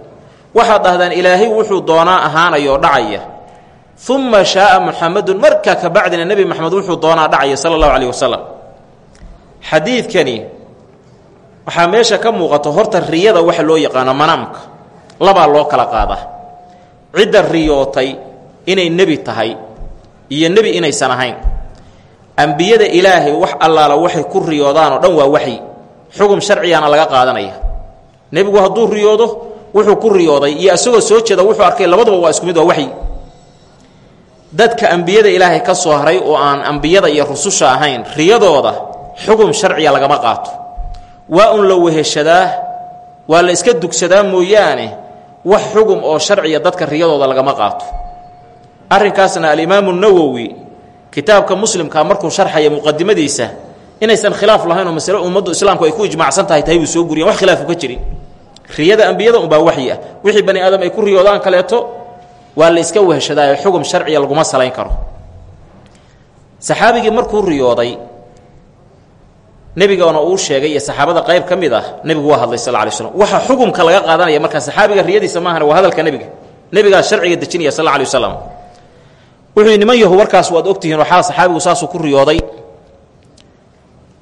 waxaad dhahdaan ilaahay wuxuu doonaa ahaanayoo dhacaya. Uma shaaa muxamedun markaa ka bacdina nebi maxamed wuxuu doonaa dhacaya sala allahu caleyh wasalam xadiidkani waxaa meesha ka muuqato horta riyada waxa loo yaqaano manaamka. Labaa loo kala qaadaa. Cidda riyootay inay nebi tahay iyo nebi inaysan ahayn. Ambiyada ilaahay wax allaala waxay ku riyoodaan oo dhan waa waxyi. Xugum sharcigaana laga qaadanaya. Nebigu hadduu riyoodo wuxuu ku riyooday iyo isagoo soo jeeda wuxuu arkay labaduba waa isku mid waa waxyi. Dadka ambiyada ilaahay ka soo haray oo aan ambiyada iyo rususha ahayn riyadooda xugum sharciya lagama qaato. Waa un la weheshadaa waa la iska dugsadaa mooyaane wax xugum oo sharciya dadka riyadooda lagama qaato arrinkaasna alimaamu nawowi kitaabka muslimka markuu sharxaya muqadimadiisa inaysan khilaaf lahayn oo masale ummaddu islaamku ay ku ijmaacsan tahay tahay buu soo guriyan wax khilaafu ka jirin. Riyada ambiyada unbaa waxyi ah. Wixii bani aadam ay ku riyoodaan kaleeto waa la iska weheshadaayo xugum sharciya laguma salayn karo. Saxaabigii markuu riyooday nebigoona uu sheegay iyo saxaabada qayb ka ah nebigu waa hadlay sal ly slm waxa xukumka laga qaadanaya markaa saxaabiga riyadiisa maahan waa hadalka nebiga. Nebigaa sharciga dejinaya sal ly wasalam wuxuu niman yahu warkaas waad ogtihiin waxaa saxaabigu saasuu ku riyooday.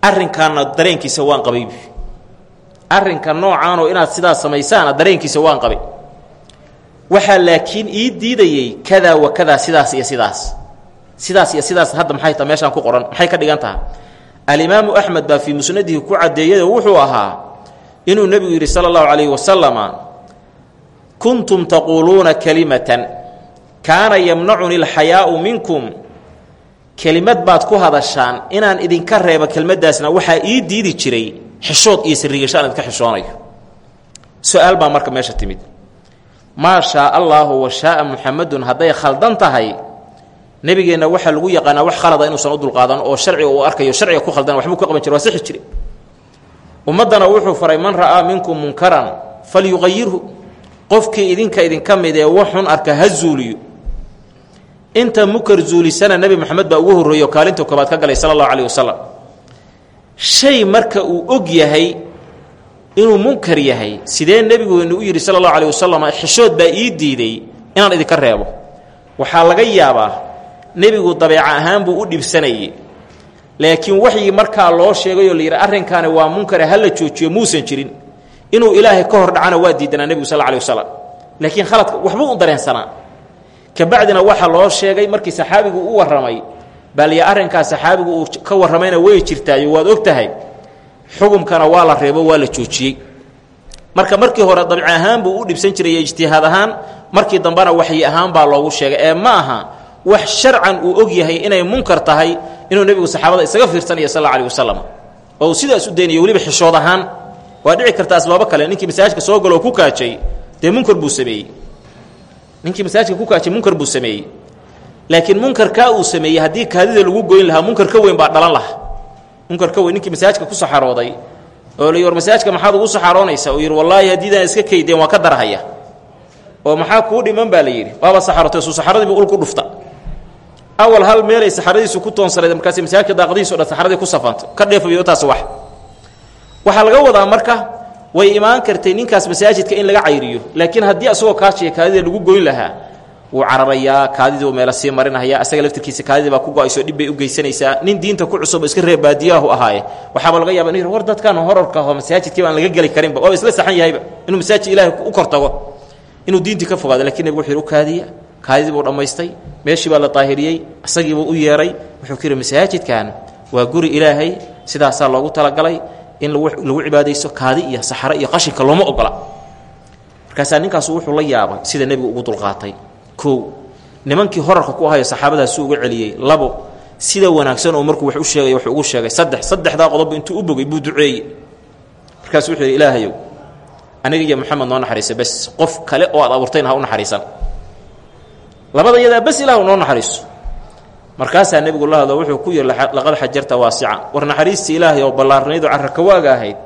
Arrinkaana dareenkiisa waan qabay arrinka noocaanoo inaad sidaas samaysaana dareenkiisa waan qabay. Waxaa laakiin ii diidayey kadaa wa kadaa sidaas iyo sidaas. Sidaas iyo sidaas hadda maxay ta meeshaan ku qoran maxay ka dhigan taha alimaamu axmed baa fii musnadihi ku caddeeyayoo wuxuu ahaa inuu nebigu yidhi sala allahu calayhi wasalama kuntum taquuluuna kalimatan kaana yamnacuni alxayaau minkum. Kelimad baad ku hadashaan inaan idinka reebo kelmaddaasna waxaa ii diidi jiray xishood iyo sirrigashaan idinka xishoonayo su'aal baa marka meesha timid. Maa shaa allaahu wa shaaa hadday khaldan tahay nebigeenna waxaa lagu yaqaanaa wax khalada inuusan u dulqaadan oo sharciga uu arkayo sharciga ku khaldan waxbuu ka qaban jira waa sixi jire ummaddana wuxuu faray man ra'aa minkum munkaran falyuqayirhu qofkii idinka idinka mid ee waxun arka ha zuuliyo inta munkar zuulisana nebi moxamed baa ugu horreeyo kaalinta koobaad ka galay sala allahu caleyh wasalam shay marka uu og yahay inuu munkar yahay sidee nebigeenu u yidhi sala allahu caleyh wasalam xishood baa ii diiday inaan idinka reebo? Waxaa laga yaabaa nebigu dabeeca ahaan buu u dhibsanayey laakiin waxyii markaa loo sheegayoo la yidhi arrinkaani waa munkare ha la joojiyo muusan jirin. Inuu ilaahay ka hor dhacana waa diidanaa nebigu sal alay wasalam laakiin khaladka waxbuu u dareensanaa kabacdina waxaa loo sheegay markii saxaabigu u warramay balya arrinkaas saxaabigu uu ka warramayna way jirtaayo waad og tahay. Xukumkana waa la reebo waa la joojiyey. Marka markii hore dabci ahaan buu u dhibsan jiray ijtihaad ahaan markii dambena waxyi ahaan baa loogu sheegay. Ee ma aha wax sharcan uu og yahay inay munkar tahay inuu nebigu saxaabada isaga fiirsanaya sal alla alih wasalam oo uu sidaas u daynayo weliba xishood ahaan. Waa dhici karta asbaabo kale. Ninkii masaajidka soo galoo ku kaajay dee munkar buu sameeyey ninkii masaajidka ku kaajay munkar buu sameeyey. Laakiin munkarkaa uu sameeyey haddii kaadida lagu goyn lahaa munkar ka weyn baa dhalan laha munkar ka weyn ninkii masaajidka ku saxarooday oo la yidhi war masaajidka maxaad ugu saxaroonaysaa uu yidhi wallaahi haddiidaan iska kaydeen waa ka darhaya oo maxaa kuu dhiman baa la yidhi waaba saxarotay suu saxaradiibu ul ku dhufta. Awal hal meelay saxaradiisu ku toonsanayd markaasi masaajidka daaqadihiiso dhan saxaradii ku safanta ka dheefayo taas wax. Waxaa laga wadaa marka way imaan kartay ninkaas masaajidka in laga cayriyo. Laakiin haddii asagoo kaashiya kaadida lagu goyn lahaa wuu cararayaa kaadidii meela sii marinahaya asaga laftirkiisa kaadidii baa ku go'ayso u geysanaysaa. Nin diinta ku cusub iska reer baadiyaahu ahaaye. Waxaaba laga yaaba inu war dadkan horarka aho masaajidkiiba aan laga geli karinba waaba isla saxan yahayba inuu masaajid ilaahay u kor inuu diintii ka fogaado laakiin nebigu yidhi u kaadiya. Kaadidii buu dhammaystay meeshii baa la daahiriyey isagiibuu u yeeray. Wuxuu ku yidhi waa guri ilaahay sidaasaa loogu talagalay in lagu cibaadaysto kaadi iyo saxaro iyo qashinka looma ogola. Markaasaa ninkaasu wuxuu la yaabay sida nebigu ugu dulqaatay. Kow nimankii horarka ku ahayo saxaabadaasuu uga celiyey labo sida wanaagsan oo markuu wax u sheegay wuxuu ugu sheegay saddex saddexdaa qodobba intuu u bogay buu duceeyey. Markaasuu wuxuu yidhi ilaahayow aniga iyo moxamed noo naxariisa bes qof kale oo aad abuurtayna ha u naxariisan. Labada iyadaa bes ilah noo naxariiso markaasaa nebigu la hadlo wuxuu ku yidhi laqad xajarta waasica. War naxariistii ilaahay oo ballaarnaydoo carrakawaaga ahayd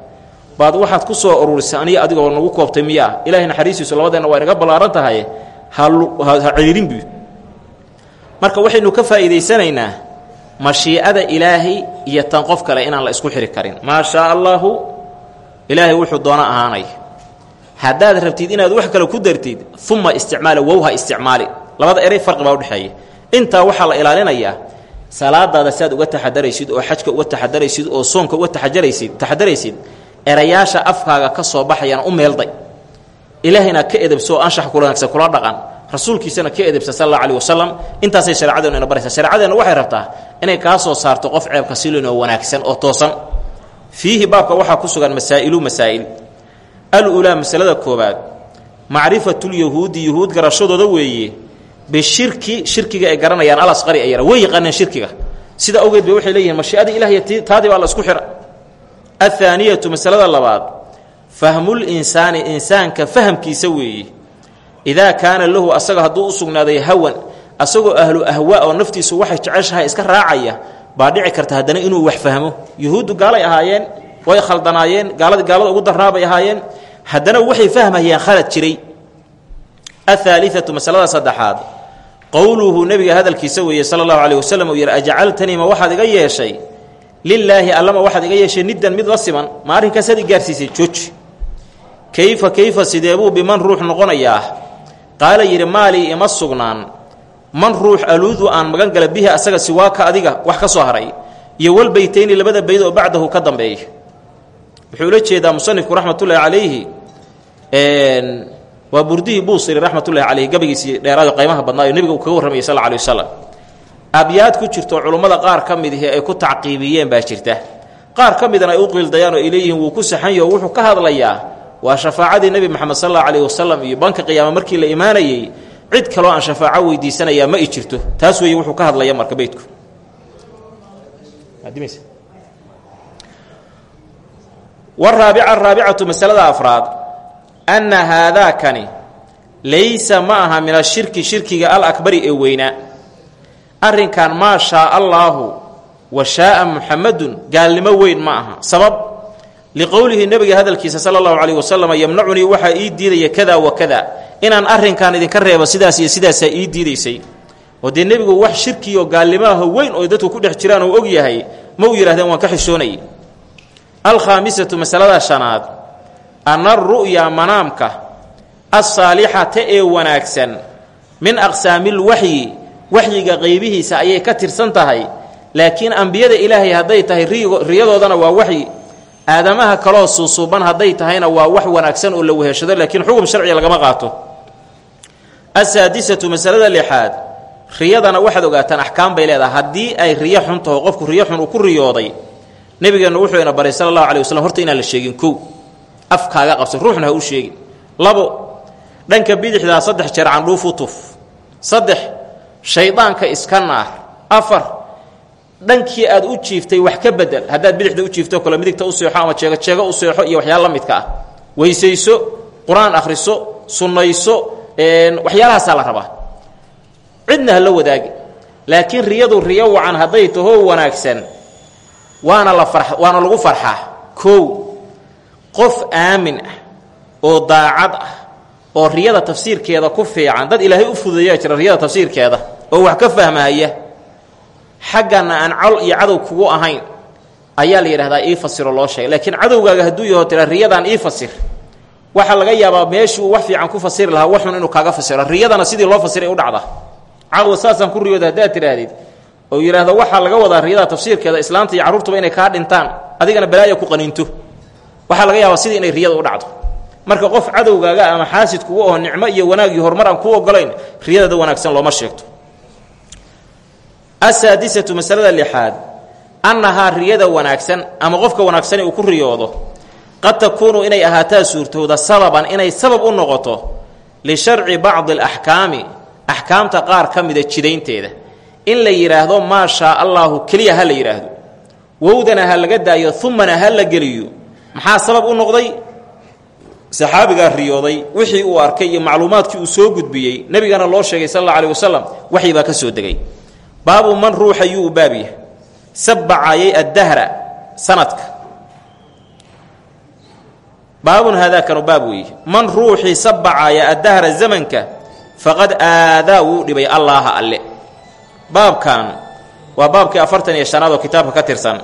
baad waxaad ku soo ururisay aniga adigoo nagu koobtay miyaa? Ilaahay naxariistiisu labadeenna waa inaga ballaaran tahay ha celirin bu marka waxaynu ka faa'iidaysanaynaa mashiicada ilaahay iyo tan qof kale inaan la isku xiri karin. Maa shaa allaahu ilaahay wuxuu doona ahaanay. Haddaad rabtid inaad wax kale ku dartid uma isticmaala wowha isticmaali. Labada eray farqi baa udhexeeya intaa waxaa la ilaalinayaa salaadaada si aad uga taxadaraysid oo xajka uga taxadaraysid oo soonka uga taxadaraysid taxadaraysid erayaasha afkaaga ka soo baxayana u meelday. Ilaahayna ka edebso anshax kula wanaagsan kula dhaqan. Rasuulkiisana ka edebsa sal alla alih wasalam intaasay sharecadeenu ina baraysaa. Shareecadeenna waxay rabtaa inay kaa soo saarto qof ceebka silin oo wanaagsan oo toosan. Fiihi baabka waxaa ku sugan masaa'ilu masaa'il. Al-ulaa masalada koobaad macrifatulyahuudi yuhuud garashadooda weeye bishirki shirkiga ay garanayaan alasqari ay yara way yaqaaneen shirkiga. Sida awgeed bay waxay leeyihiin mashii'ada ilahiy taadii baa la isku xira. Athaaniyatu masalada labaad fahmul insaani insaanka fahamkiisa weeye idaa kaana lahu asaga hadduu u hawan asagoo ahlu ahwaa oo naftiisu waxay jeceshahay iska raacaya baa dhici karta haddana inuu wax fahmo. Yuhuuddu gaalay ahaayeen way khaldanaayeen gaaladi gaalada ugu darnaabay ahaayeen haddana waxay fahmayeen khalad jiray. Ahaaliatu masalada saddexaad qowluhu nebiga hadalkiisa weeye sala allahu caleyh wasalam uu yidhi ajcaltanii ma waxaad iga yeeshay? Lilaahi allama waxaad iga yeeshay niddan mid la siman ma arrinkaasaad i gaarsiisay jooji. Kayfa kayfa sideebuu biman ruux noqonayaa? Qaala yidhi maalii ima sugnaan. Man ruux aluudu aan magan gala bihi asaga siwaaka adiga wax ka soo haray iyo walbeytayni labada bayd oo bacdahu ka dambeeya wuxuu ula jeedaa musanifku raxmatullaahi calayhi waa burdihii buusiri raxmatullahi caleyhi gabagiisii dheeraado qaymaha badnaayo nebiga uu kaga warramayay sal alay wasalam abyaad ku jirto culummada qaar ka midihi ay ku tacqiibiyeen baa jirta. Qaar ka midana ay u qiildayaan oo ay leeyihiin wuu ku saxanyaho wuxuu ka hadlayaa waa shafaacadii nebi moxamed sal allahu alayhi wasalam iyo banka qiyaama markii la imaanayey cid kaloo aan shafaaco weydiisanayaa ma i jirto. Taas weeye wuxuu ka hadlaya marka beydku waraabica araabicatu masalada afraad anna haadaakani laysa ma aha min ashirki shirkiga alakbari ee weynaa arrinkan maa shaaa allaahu wa shaaa muxamadun gaalnimo weyn ma aha sabab liqowlihi nebiga hadalkiisa sala allahu calayh wasalam yamnacunii waxaa ii diidaya kada wa kada inaan arrinkan idinka reebo sidaas iyo sidaasaa ii diidaysay oo dee nebigu wax shirkiyo gaalnimaha weyn oo dadku ku dhex jiraan oo og yahay ma u yidhahdeen waan ka xishoonayay alkhaamisatu masalada shanaad anna ru'ya manaamka alsaalixata ee wanaagsan min aqsaamil waxyi waxyiga qaybihiisa ayay ka tirsan tahay. Laakiin ambiyada ilaahay hadday tahay riyadoodana waa waxyi aadamaha kaloo suusuuban hadday tahayna waa wax wanaagsan oo la weheshado laakiin xugum sharciga lagama qaato. Asaadisatu masalada lixaad riyadana waxaad ogaataan axkaam bay leedahay. Haddii ay riyo xun qofku riyo xun uu ku riyooday nebigeennu wuxuu ina baray sala allahu alay waslm horta inaan la sheegin kow afkaaga qabsan ruuxna u sheegin. Labo dhanka bidixdaa saddex jeer candhuuf u tuf saddex shaydaanka iska afar dhankii aad u jiiftay wax ka bedel. Haddaad bidixda u jiifto kale midigta u seexo ama jeego jeego u seexo iyo waxyaala la midka ah. Weysayso qur'aan akhriso sunnayso waxyaalahaasaa la rabaa. Cidna la wadaagi. Laakiin riyadu riyo wacan hadday tahoo wanaagsan waana la waana lagu farxaa. Kow qof aamin ah oo daacad ah oo riyada tafsiirkeeda ku fiican dad ilaahay u fududeeyaa jira riyada tafsiirkeeda oo wax ka fahmahaya xaggana aan col iyo cadow kugu ahayn ayaa la yidhahdaa ii fasiro loo sheegay. Laakiin cadowgaaga hadduu yaho tira riyadaan ii fasir waxaa laga yaabaa meeshuu wax fiican ku fasiri lahaa waxun inuu kaaga fasiro. Riyadana sidii loo fasiray u dhacda cadow saasaan ku riyooda haddaad tidhaahdid oo yidhaahdo waxaa laga wadaa riyada tafsiirkeeda islaanta iyo carruurtuba inay kaa dhintaan adigana balaaya ku qaniinto waxaa laga yaabaa sidii inay riyada u dhacdo. Marka qof cadowgaaga ama xaasid kugu oo nicmo iyo wanaag iyo horumar aan kuu ogolayn riyadada wanaagsan looma sheegto. Asaadisatu masalada lixaad annahaa riyada wanaagsan ama qofka wanaagsani uu ku riyoodo qad takuunu inay ahaataa suurtooda sababan inay sabab u noqoto lisharci bacdi alaxkaami axkaamta qaar ka mida jidaynteeda. In la yidhaahdo maa shaa allaahu keliya ha la yidhaahdo wowdana ha laga daayo umana ha la geliyo maxaa sabab u noqday? Saxaabigaa riyooday wixii uu arkay iyo macluumaadkii uu soo gudbiyey nebigana loo sheegay sal alla alih wasalam waxii ka soo degay. Baabu man ruux ayuu u baab yahay. Sabbacaayay addahra sanadka. Baabun haadaakanu baab weeye man ruuxii sabbacaaya addahra zamanka faqad aadaa wuu dhibay allaaha alle. Baabkan waa baabkii afartan iyo shanaad oo kitaabka ka tirsan.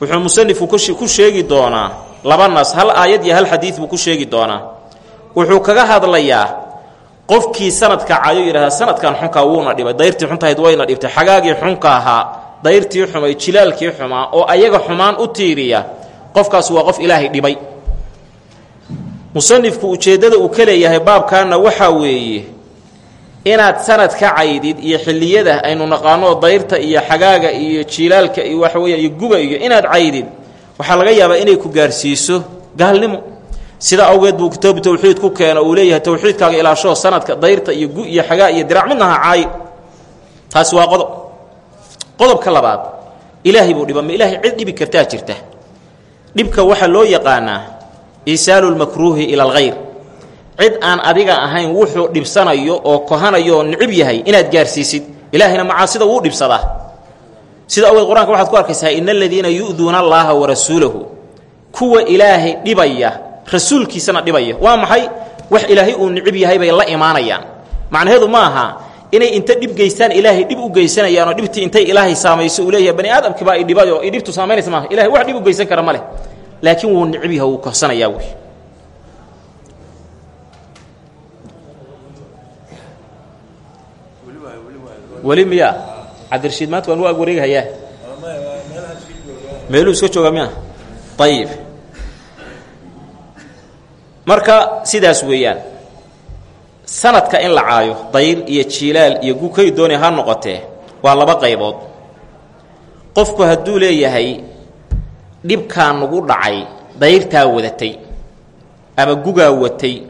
Wuxuu musanifku ku sheegi doonaa laba nas hal aayad iyo hal xadiid buu ku sheegi doonaa. Wuxuu kaga hadlayaa qofkii sanadka cayo yidhahdaa sanadkan xunkaa wuuna dhibay dayrtii xuntahayd wayna dhibtay xagaagii xunka ahaa dayrtii xumay jilaalkii xumaa oo ayaga xumaan u tiiriya qofkaas waa qof ilaahay dhibay. Musanifku ujeeddada uu ka leeyahay baabkaanna waxaa weeye inaad sanad ka caydid iyo xilliyada aynu naqaano dayrta iyo xagaaga iyo jiilaalka iyo waxa weya iyo guba iyo inaad caydid waxaa laga yaabaa inay ku gaarsiiso gaalnimo. Sida awgeed buu kitaabu tawxiid ku keeno uu leeyahay tawxiidkaaga ilaashoo sanadka dayrta iyo gu iyo xagaa iyo diraac midnaha caayi. Taasi waa qodob. Qodobka labaad ilaahay buu dhiba ma ilaahay cid dhibi kartaa jirta. Dhibka waxaa loo yaqaanaa iisaalu lmakruuhi ila alkhayr cid aan adiga ahayn wuxuu dhibsanayo oo kohanayo oo nicib yahay inaad gaarsiisid. Ilaahayna macaasida wuu dhibsadaa sida awgeed qur'aanka waxaad ku arkaysaa ina aladiina yu'duuna allaaha wa rasuulahu. Kuwa ilaahay dhibaya rasuulkiisana dhibaya. Waa maxay? Wax ilaahay uu nicib yahay bay la imaanayaan. Macnaheedu ma aha inay inta dhib geystaan ilaahay dhib u geysanayaan oo dhibtii intay ilaahay saamayso uu leeyahay bani aadamkii baa idhibay oo idhibtu saamaynaysa maaha ilahay wax dhib u geysan kara ma leh. Laakiin wuu nicib yahay wuu korsanayaa wey. Weli miyaa cabdirashiid maanta waan u ag wareegahayaa meeluu iska jooga miya ayib marka sidaas weeyaan. Sanadka in la caayo dayr iyo jiilaal iyo gukay dooni ha noqotee waa laba qaybood. Qofku hadduu leeyahay dhibkaa nagu dhacay dayrtaa wadatay ama gugaa watay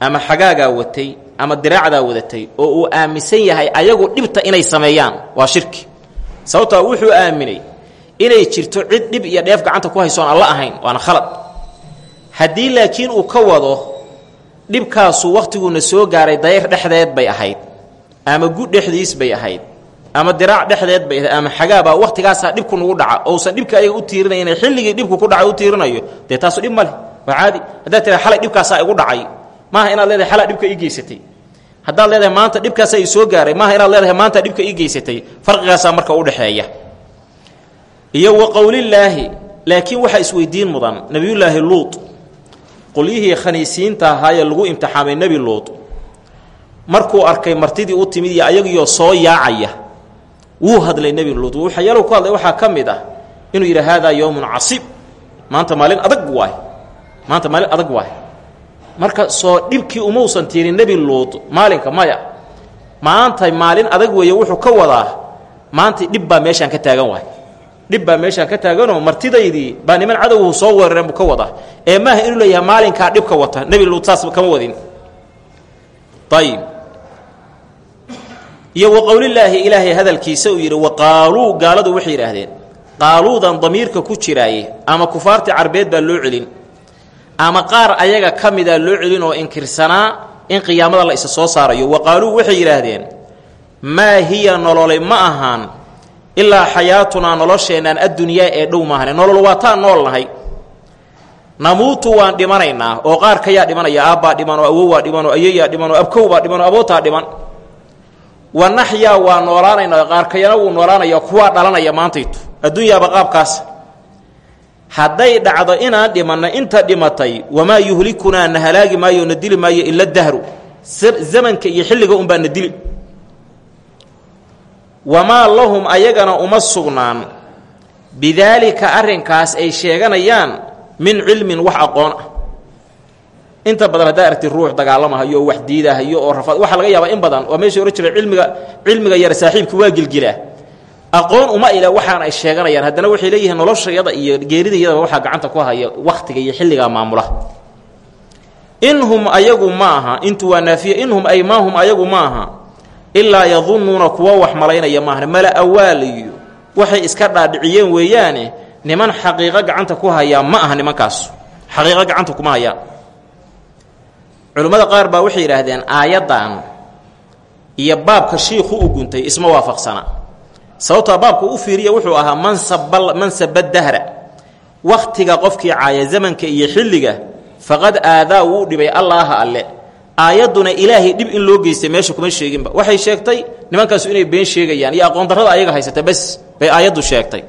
ama xagaagaa watay ama diraacdaa wadatay oo uu aaminsan yahay ayagu dhibta inay sameeyaan waa shirki. Sababtaa wuxuu aaminay inay jirto cid dhib iyo dheef gacanta ku haysoon alla ahayn waana khalad. Haddii laakiin uu ka wado dhibkaasu wakhtiguna soo gaaray dayr dhexdeed bay ahayd ama gu dhexdiis bay ahayd ama diraac dhexdeed bay ahayd ama xagaabaa wakhtigaasaa dhibku nagu dhaca ousan dhibka ayaga u tiirinayna xilligii dhibku ku dhacay u tiirinayo dee taasu dhib ma leh waa caadi. Haddaad tiraha xalay dhacay maaha inaad leedahay xalaa dhibka ii geysatay. Haddaad leedahay maanta dhibkaasaa ii soo gaaray maaha inaad leedahay maanta dhibka ii geysatay farqigaasaa marka u dhexeeya. Iyo wa qowlillaahi laakiin waxaa isweydiin mudan nebiyullaahi luut. Qolyihii khaniisiinta ahaayee lagu imtixaamay nebi luut. Markuu arkay martidii u timid iyo ayagiioo soo yaacaya wuu hadlay nebi luut. Waxyaalow ku hadlay waxaa ka mid ah inuu yidhi haadaa yowmun casiib maanta maalin adag waay maanta maalin adag waay marka soo dhibkii umausan tiirin nebi luut maalinka maya maanta maalin adag weeye wuxuu ka wadaa maanta dhib baa meeshaan ka taagan waay. Dhib baa meeshaan ka taaganoo martidaydii baa niman cadowhu soo weerareen buu ka wadaa. Ee maaha inuu leeyahay maalinkaa dhibka wata nebi luut saas kama wadin. Ayib iyo wa qowlillaahi ilaahay hadalkiisa uu yidhi wa qaaluu gaaladu waxay yidhaahdeen qaaluudan damiirka ku jiraaye ama kufaartii carbeed baa loo celin ama qaar ayaga ka mida loo celin oo inkirsanaa in qiyaamada la isa soo saarayo. Wa qaaluu waxay yidhaahdeen maa hiya nolole ma ahaan ilaa xayaatunaa nolosheennan addunyaa ee dhow maahane nolol waataan nool nahay. Namuutu waan dhimanaynaa oo qaar kayaa dhimanaya aabbaa dhiman oo awowaa dhiman oo ayeyaa dhiman oo abkowbaa dhiman oo abootaa dhiman. Wa naxyaa waa noolaanaynaa qaarkayana wuu noolaanaya kuwaa dhalanaya maantaytu. Adduunyaaba qaabkaas hadday dhacdo inaan dhimanno inta dhimatay wamaa yuhlikunaa na halaagi maayo na dili maayo ila dahru. Zamanka iyo xilliga unbaa na dili. Wamaa lahum ayagana uma sugnaan. Bidaalika arrinkaas ay sheeganayaan min cilmin wax aqoon ah. Inta badan haddaa aragti ruux dagaalamahayo oo wax diidahayo oo rafaad waxaa laga yaabaa in badan waa meeshii ohan jiray cilmiga cilmiga yar saaxiibka waa gilgilaa aqoon uma ila waxaan ay sheeganayaan. Haddana waxay leeyihiin noloshayada iyo geeridayadaba waxaa gacanta ku haya wakhtiga iyo xilligaa maamula. Inhum ayagu ma aha intu waa naafiya inhum ay maahum ayagu ma aha. Ilaa yadunnuuna kuwa wax malaynaya maahan mala awaaliyo waxay iska dhaadhiciyeen weeyaane niman xaqiiqo gacanta ku hayaa ma aha nimankaas. Xaqiiqo gacanta kuma hayaan culimmada qaar baa waxay yidhaahdeen aayaddan iyo baabka shiikhu u guntay isma waafaqsana sababtaa baabka u fiiriya wuxuu ahaa mansaba mansaba dahra. Wakhtiga qofkii caaya zamanka iyo xilliga faqad aadaa wuu dhibay allaaha alle. Aayadduna ilaahay dhib in loo geystay meesha kuma sheeginba. Waxay sheegtay nimankaasu inay been sheegayaan iyo aqoon darrada ayaga haysata bes bay aayaddu sheegtay.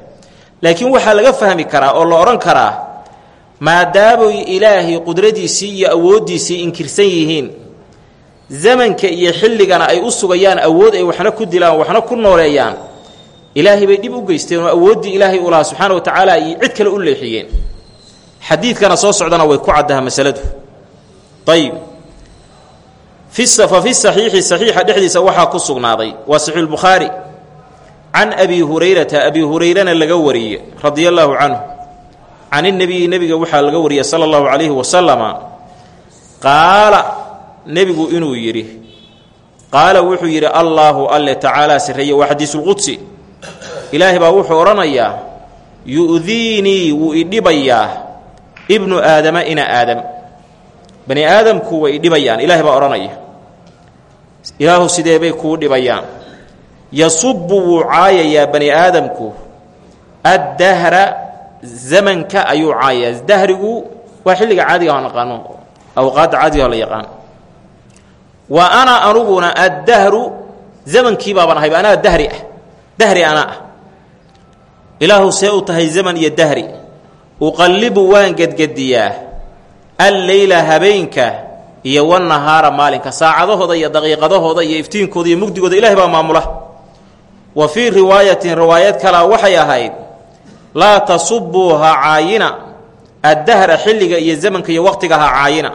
Laakiin waxaa laga fahmi karaa oo la odhan karaa maadaamay ilaahay qudradiisii iyo awooddiisii inkirsan yihiin zamanka iyo xilligana ay u sugayaan awood ay waxna ku dilaan waxna ku nooleeyaan ilaahay bay dhib u geysteen oo awooddii ilaahay u lahaa subxaana wa tacaala ay cid kale u leexiyeen. Xadiidkana soo socdana way ku caddaha masaladu. Ayib fa fi saxiixi saxiixa dhexdiisa waxaa ku sugnaaday waa saxiixulbukhaari can abi hurayrata abi hurayrana laga wariyey radia allaahu canhu. Can inabiyi nebiga waxaa laga wariyey sala allahu calayhi wasalama qaala nebigu inuu yidhi qaala wuxuu yidhi allaahu alle tacaalaa sarreeye waa xadiisulqudsi ilaahay baa wuxuu odhanayaa yu'diinii wuu idhibayaa ibnu aadama ina aadam. Bani aadamku way idhibayaan ilaahay baa odhanaya ilaahu sidee bay kuu dhibayaan? Yasubbu wuu caayayaa bani aadamku addahra zamanka ayuu caayayaa dahrigu waa xilliga caadiga aan naqaano awqaadda caadiga la yaqaan. Wa ana anuguna addahru zamankii baabaan ahayba anaa dahri ah dahri anaa ah ilaahu see u tahay zaman iyo dahri. Uqallibu waan gedgediyaa. Alleyla habeenka iyo wanahaara maalinka. Saacadahooda iyo daqiiqadahooda iyo iftiinkooda iyo mugdigooda ilahay baa maamula. Wa fii riwaayatin riwaayad kalaa waxay ahayd laa tasubuu ha caayina. Addahra xilliga iyo zamanka iyo waqtiga ha caayina.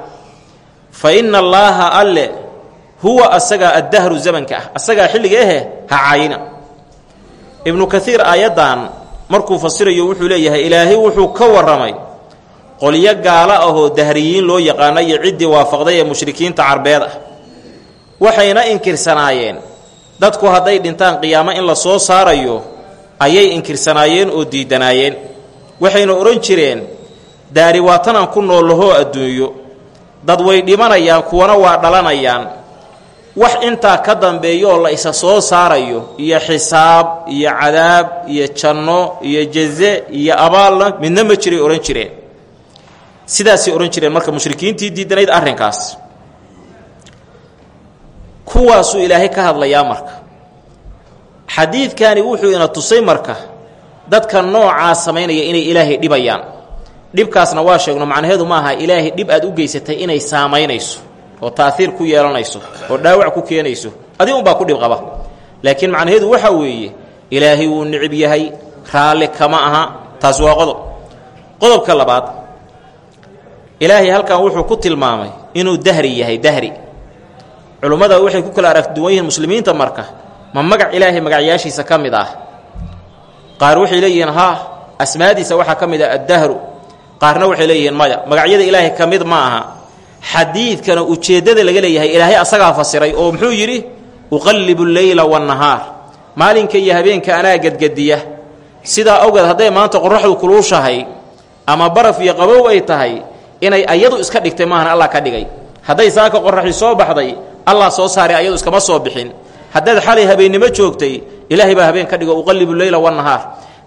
Fa ina allaaha alle huwa asagaa addahru zamanka ah. Asagaa xilliga ehe ha caayina. Ibnu kaiir aayaddan markuu fasirayo wuxuu leeyahay ilaahay wuxuu ka warramay qolyo gaalo ahoo dahriyiin loo yaqaana iyo ciddii waafaqday ee mushrikiinta carbeed ah. Waxayna inkirsanaayeen. Dadku hadday dhintaan qiyaamo in la soo saarayo ayay inkirsanaayeen oo diidanaayeen. Waxayna odhan jireen daari waatanaan ku noollahoo adduunyo. Dad way dhimanayaan kuwana waa dhalanayaan wax intaa ka dambeeyooo la isa soo saarayo iyo xisaab iyo cadaab iyo janno iyo jaze iyo abaalna midna ma jiray odhan jireen. Sidaasay odhan jireen marka mushrikiintii diidanayd arrinkaas. Kuwaasuu ilaahay ka hadlayaa marka. Xadiidkani wuxuu ina tusay marka dadka noocaa samaynaya inay ilaahay dhibayaan. Dhibkaasna waa sheegno macnaheedu ma aha ilaahay dhib aad u geysatay inay saamaynayso oo taahiir ku yeelanayso oo dhaawac ku keenayso adi unbaa ku dhib qaba. Laakiin macnaheedu waxa weeye ilaahay wuu nicib yahay raalli kama aha taas waa qodob. Qodobka labaad ilaahay halkan wuxuu ku tilmaamay inuu dahri yahay dahri. Culummada waxay ku kala aragduwan yihiin muslimiinta marka ma magac ilaahay magacyaashiisa ka mid ah. Qaar waxay leeyihiin haa asmaadiisa waxaa ka mid ah addahru. Qaarna waxay leeyihiin maya magacyada ilaahay ka mid ma aha xadiidkana ujeeddada laga leeyahay ilaahay asagaa fasiray oo muxuu yidhi uqallibu leyla wannahaar maalinka iyo habeenka anaa gedgediya. Sidaa awgeed hadday maanta qoraxdu kuluushahay ama baraf iyo qabow ay tahay inay ayadu iska dhigtay maahan allah ka dhigay. Hadday saaka qoraxi soo baxday allah soo saaray ayadu iskama soo bixin. Haddaad xalay habeennimo joogtay ilaahay baa habeen ka dhigo uqallibu leyla wannahaar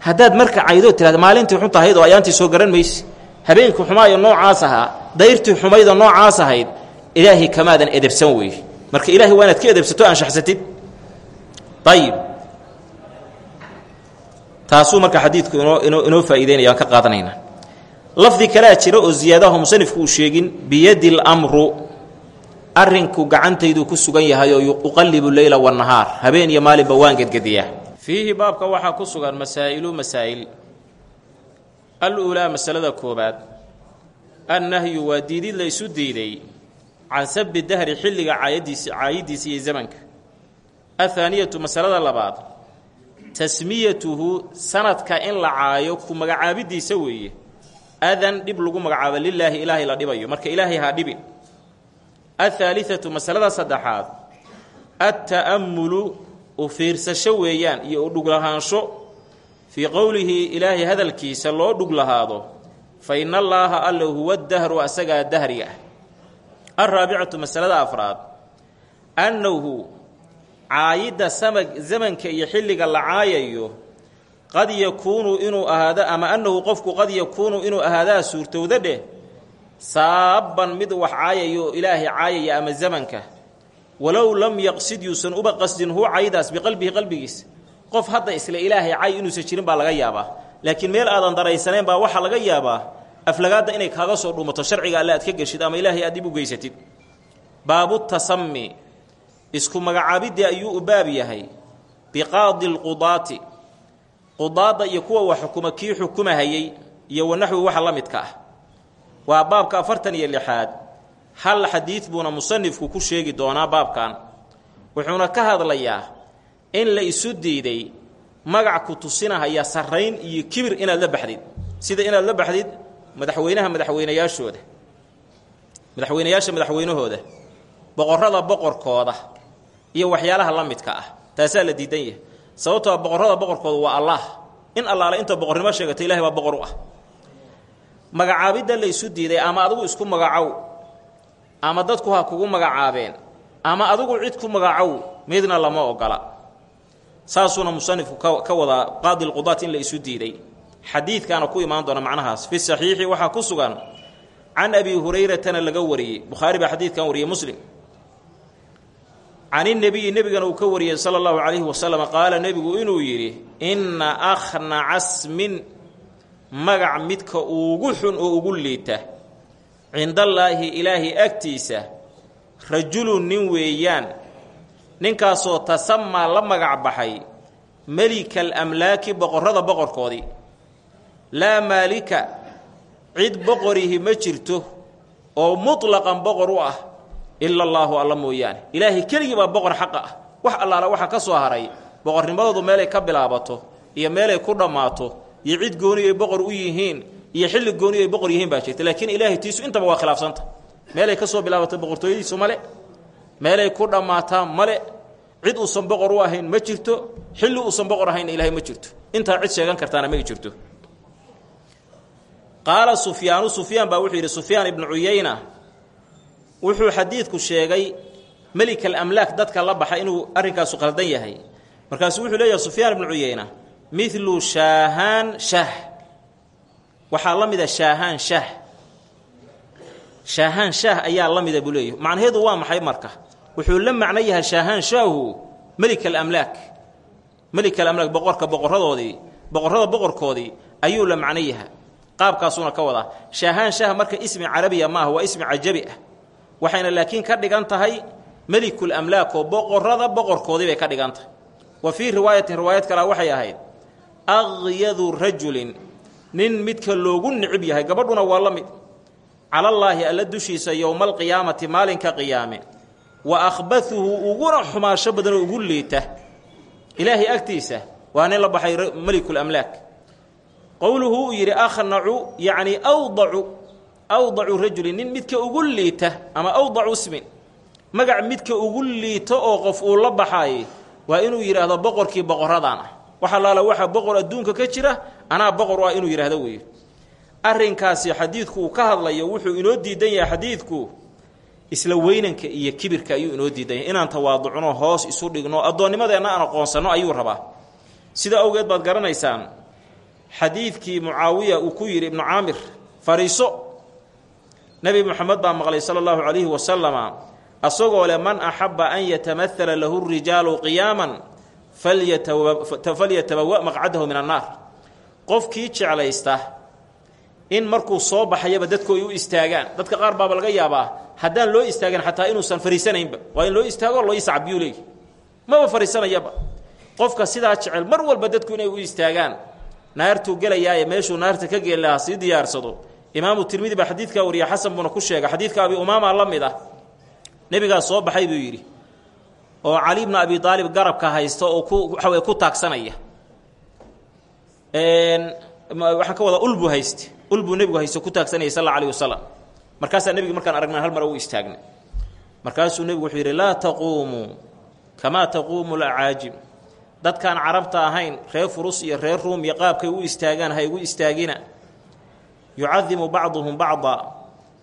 haddaad marka caydoo tirahda maalintii xunta ahayd oo ayaantii soo garan mayse habeenkii xumaayo noocaas ahaa dayrtii xumayda noocaas ahayd ilaahay kamaadan edebsan weeye marka ilaahay waa ka edebsato anshaxsatid ayib taasuu marka xadiidku inoo faa'iideynaya aan ka qaadanaynaa. Lafdi kalea jira oo ziyaadaho musanifku uu sheegin biyadi lamru arrinku gacantayduu ku sugan yahay oo uqallibu leyla wannahaar habeen iyo maalinba waan gedgediyaa. Fiihi baabka waxaa ku sugan masaa'ilu masaa'il al-uulaa masalada koobaad annahyu waa diidid la isu diiday can sabi dahri xilliga caayadiisi caayidiisa iyo zamanka. Athaaniyatu masalada labaad tasmiyatuhu sanadka in la caayo ku magacaabidiisa weeye. Adan dhib lagu magacaabo lilaahi ilaahay la dhibayo marka ilaahay ha dhibin. Athaalithatu masalada saddexaad atta'ammulu u fiirsasho weeyaan iyo u dhuglahaansho fii qowlihi ilaahay hadalkiisa loo dhug lahaado fa ina allaaha alle huwa dahru asagaa dahri ah. Alraabicatu masalada afraad annahu caayidda samag zamanka iyo xilliga la caayayo qad yakuunu inuu ahaado ama annahu qofku qad yakuunu inuu ahaadaa suurtowda dheh saabban mid wax caayayo ilaahay caayaya ama zamanka. Walow lam yaqsid yuusan uba qasdin hu caydaas biqalbihi qalbigiisa qof hadda isle ilaahay cay inuusan jirin baa laga yaabaa. Laakiin meel aadan daraysanayn baa waxaa laga yaabaa aflagaadda inay kaaga soo dhuumato sharciga alle aad ka geshid ama ilaahay aad dib u geysatid. Baabu tasami isku magacaabiddii ayuu u baab yahay. Biqaadi lqudaati qudaadda iyo kuwa wax xukuma kii xukumahayey iyo wanaxwi waxa la midka ah. Waa baabka afartan iyo lixaad. Hal xadiid buuna musanifku ku sheegi doonaa baabkan. Wuxuuna ka hadlayaa in la isu diiday magac ku tusinahaya sarrayn iyo kibir inaad la baxdid. Sida inaad la baxdid madaxweynaha madaxweynayaashooda. Madaxweynayaasha madaxweynahooda boqorrada boqorkooda iyo waxyaalaha la midka ah taasaa la diidan yahay. Sababtoo boqorrada boqorkooda waa allaah in allaale inta boqornimo sheegata ilahay baa boqor u ah. Magacaabidda la ysu diiday ama adigu isku magacow ama dadku ha kugu magacaabeen ama adigu cid ku magacow midna lama ogola saasuuna musanifku ka wadaa qaadi lqudaat in la isu diiday xadiidkaana ku imaan doona macnahaas. Fi saxiixi waxaa ku sugan can abi hurayratana laga wariyey. Bukhaari baa xadiidkan wariyey muslim. Can inebiyi nebigana uu ka wariyey sala allahu calayhi wasalam qaala nebigu inuu yidhi inna akhnaca smin magac midka ugu xun oo ugu liita. Cindallaahi ilaahi agtiisa rajulun nin weeyaan ninkaasoo tasamaa la magac baxay melika alamlaaki boqorrada boqorkoodii. Laa maalika cid boqorihi ma jirto oo mutlaqan boqor u ah ila allaahu alla mooyaane. Ilaahay keligii baa boqor xaqa ah. Wax allaala waxaa ka soo haray boqornimadoodu meelay ka bilaabato iyo meelay ku dhammaato iyo cid gooni ay boqor u yihiin iyo xilli gooni ay boqor yihiin baa jirta. Laakiin ilaahay tiisu intaba waa khilaafsanta meelay ka soo bilaabato boqortooyadiisu male meelay ku dhammaataa male cid uusan boqor u ahayn ma jirto xilli uusan boqor ahayn ilaahay ma jirto. Intaa cid sheegan kartaana ma jirto. Qaala sufyaanu sufyaan baa wuxuu yidhi sufyaan ibnu cuyayna wuxuu xadiidku sheegay melik alamlaak dadka la baxa inuu arrinkaasu qaldan yahay. Markaasuu wuxuu leeyahay sufyaan ibnu cuyayna midlu shaahaan shah waxaa la mida shaahaan shah shaahaan shaah ayaa la mida buu leeyahy macnaheedu waa maxay marka wuxuu la macno yahay shaahaan shaahu melik alamlaak. Melik alamlaak boqorka boqorradoodii boqorrada boqorkoodii ayuu la macno yahay. Qaabkaasuuna ka wadaa shaahaan shaah marka ismi carabiya maaha waa ismi cajabi ah. Waxayna laakiin ka dhigan tahay melikul amlaak oo boqorrada boqorkoodii bay ka dhigan tahay. Wa fii riwaayatin riwaayad kalea waxay ahayd aqyadu rajulin nin midka loogu nicib yahay gabadhuna waa la mid. Calallaahi alla dushiisa yowmaalqiyaamati maalinka qiyaame wa akhbahuhu uguna xumaasho badanoo ugu liita. Ilaahay agtiisa waa nin la baxay melikul amlaak. Qowluhu uu yidhi akhnacu yacni awdacu awdacu rajulin nin midka ugu liita ama awdacu ismin. Magac midka ugu liito oo qof uu la baxaayey waa inuu yidhaahdo boqorkii boqorradaan ah wax allaala waxa boqor adduunka ka jira anaa boqor ah inuu yidhahdo weeye arrinkaasi xadiidku uu ka hadlayo wuxuu inoo diidan yahay xadiidku isla weynanka iyo kibirka ayuu inoo diidan yahay. Inaan tawaaducno hoos isu dhigno addoonnimadeenna aan aqoonsanno ayuu rabaa. Sida awgeed baad garanaysaan xadiidkii mucaawiya uu ku yidhi ibnu caamir fariiso nebi moxamed baa maqlay sala allahu calayhi wasalama asagoo leh man axabba an yatamahala lahu rijaalu qiyaaman falyatabawa maqcadahu min annaar. Qofkii jeclaysta in markuu soo baxayaba dadku ay u istaagaan. Dadka qaar baaba laga yaabaa haddaan loo istaagin xataa inuusan fariisanaynba waa in loo istaago loo isacbiyuu leeyahy maba fariisanayaba qofka sidaa jecel mar walba dadku inay u istaagaan naartuu gelayaaye meeshuu naarta ka geli lahaa sii diyaarsado. Imaamu tirmidi baa xadiidkaa wariya xasan buuna ku sheega xadiidka abi umaama la mid ah. Nebigaas soo baxay buu yidhi oo cali bna abi aalib garabka haysta oo ku waxawey ku taagsanaya. Waxaan ka wadaa ulbuu hayste ulbuu nebigu haysto ku taagsanayay sal alla alayh wasalam markaasaa nebiga markaan aragnaa hal mar u istaagnay markaasuu nebigu wuxuu yidhi laa taquumuu kamaa taquumu lacaajib dadkaan carabta ahayn reer furus iyo reer ruum iyo qaabkay u istaagaan ha igu istaagina yucadimu bacduhum bacda.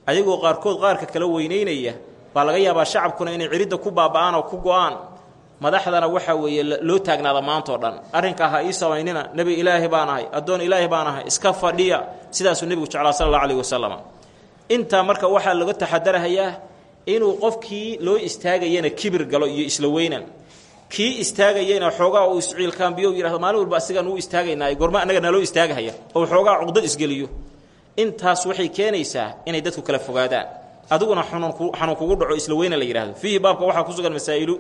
Ayagoo qaarkood qaarka kala weynaynaya baa laga yaabaa shacabkuna inay ciridda ku baaba'aan oo ku go'aan. Madaxdana waxaa weeye loo taagnaada maantao dhan. Arrinkaa ha ii samaynina nebi ilaahi baan ahay addoon ilaahi baan ahay iska fadhiya. Sidaasuu nebigu jeclaa sala allahu alayh wasalam intaa marka waxaa laga taxadarahayaa inuu qofkii loo istaagayana kibir galo iyo isla weynan kii istaagayana xoogaa uu isciilkaambiyo yihahdo maalin walba asigaan uu istaagaynaa gorma annaga naloo istaagahaya oo xoogaa cuqdad isgeliyo. Intaas waxay keenaysaa inay dadku kala fogaadaan. Adiguna xanuun kugu dhaco isla weyna la yidhahdo fiihi baabka waxaa ku sugan masaa'ilu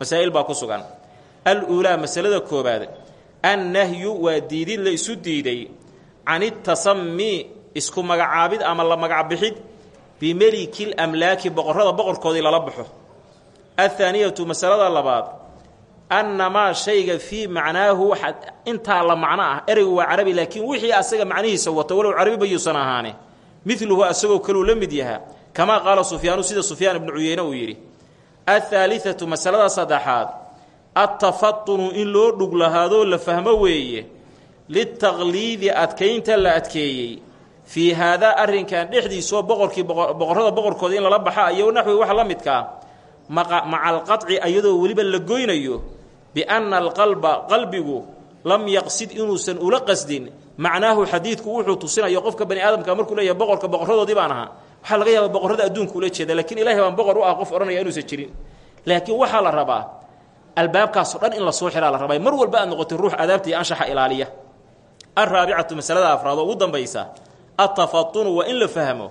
masaa'il baa ku sugan. Al-uulaa masalada koobaad annahyu waa diidid la isu diiday can itasami isku magacaabid ama la magacbixid bimelikil amlaaki boqorrada boqorkoodii lala baxo. Athaaniyatu masalada labaad annamaa shayga fii macnaahu waxa intaa la macno ah ereygu waa carabi laakiin wixii asaga macnihiisa wato walow carabi bayuusan ahaane. Midluhu asagoo kaluu la mid yahaa kamaa qaala sufyaanu sida sufyaan ibnu cuyeyne uu yidhi. Athaalithatu masalada saddexaad attafatunu in loo dhug lahaadoo la fahmo weeye litaqliidi adkaynta la adkeeyey fii haadaa arrinkan dhexdiisoo boqorkii boqorrada boqorkooda in lala baxa iyo naxwi wax la midkaa maca alqaطci ayadoo weliba la goynayo bianna alqalba qalbigu lam yaqsid inuusan ula qasdin. Macnaahu xadiidku wuxuu tusinayo qofka bani aadamka markuu leeyahay boqorka boqorradoodii baan ahaa. Waxaa laga yaabaa boqorrada adduunka ula jeeda lakiin ilahay baan boqor u ah qof odhanaya inuusan jirin. Laakiin waxaa la rabaa albaabkaasoo dhan in la soo xiraa la rabaa mar walba aad noqotay ruux adaabta iyo anshaxa ilaaliya. Alraabicatu masalada afraad oo ugu dambaysa atafatunu waa in la fahmo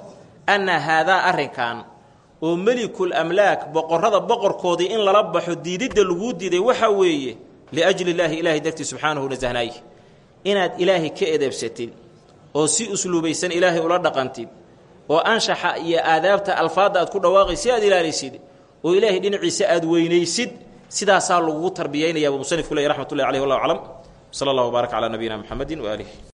anna haadaa arrinkan oo melikul amlaak boqorrada boqorkoodii in lala baxo diididda laguu diiday waxaa weeye liajli illaahi ilaahay dartii subxaanahu nasahnaay inaad ilaahay ka edeebsatid oo si usluubaysan ilaahay ula dhaqantid oo anshaxa iyo aadaabta alfaadda aad ku dhawaaqay si aad ilaalisid oo ilaahay dhinaciisa aad weynaysid sidaasaa lagugu tarbiyaynayaa buu musanifku leey raxmat ullahi aleyh wallahu aclam sala allah wbaarak calaa nabiyina muxamedin waaalih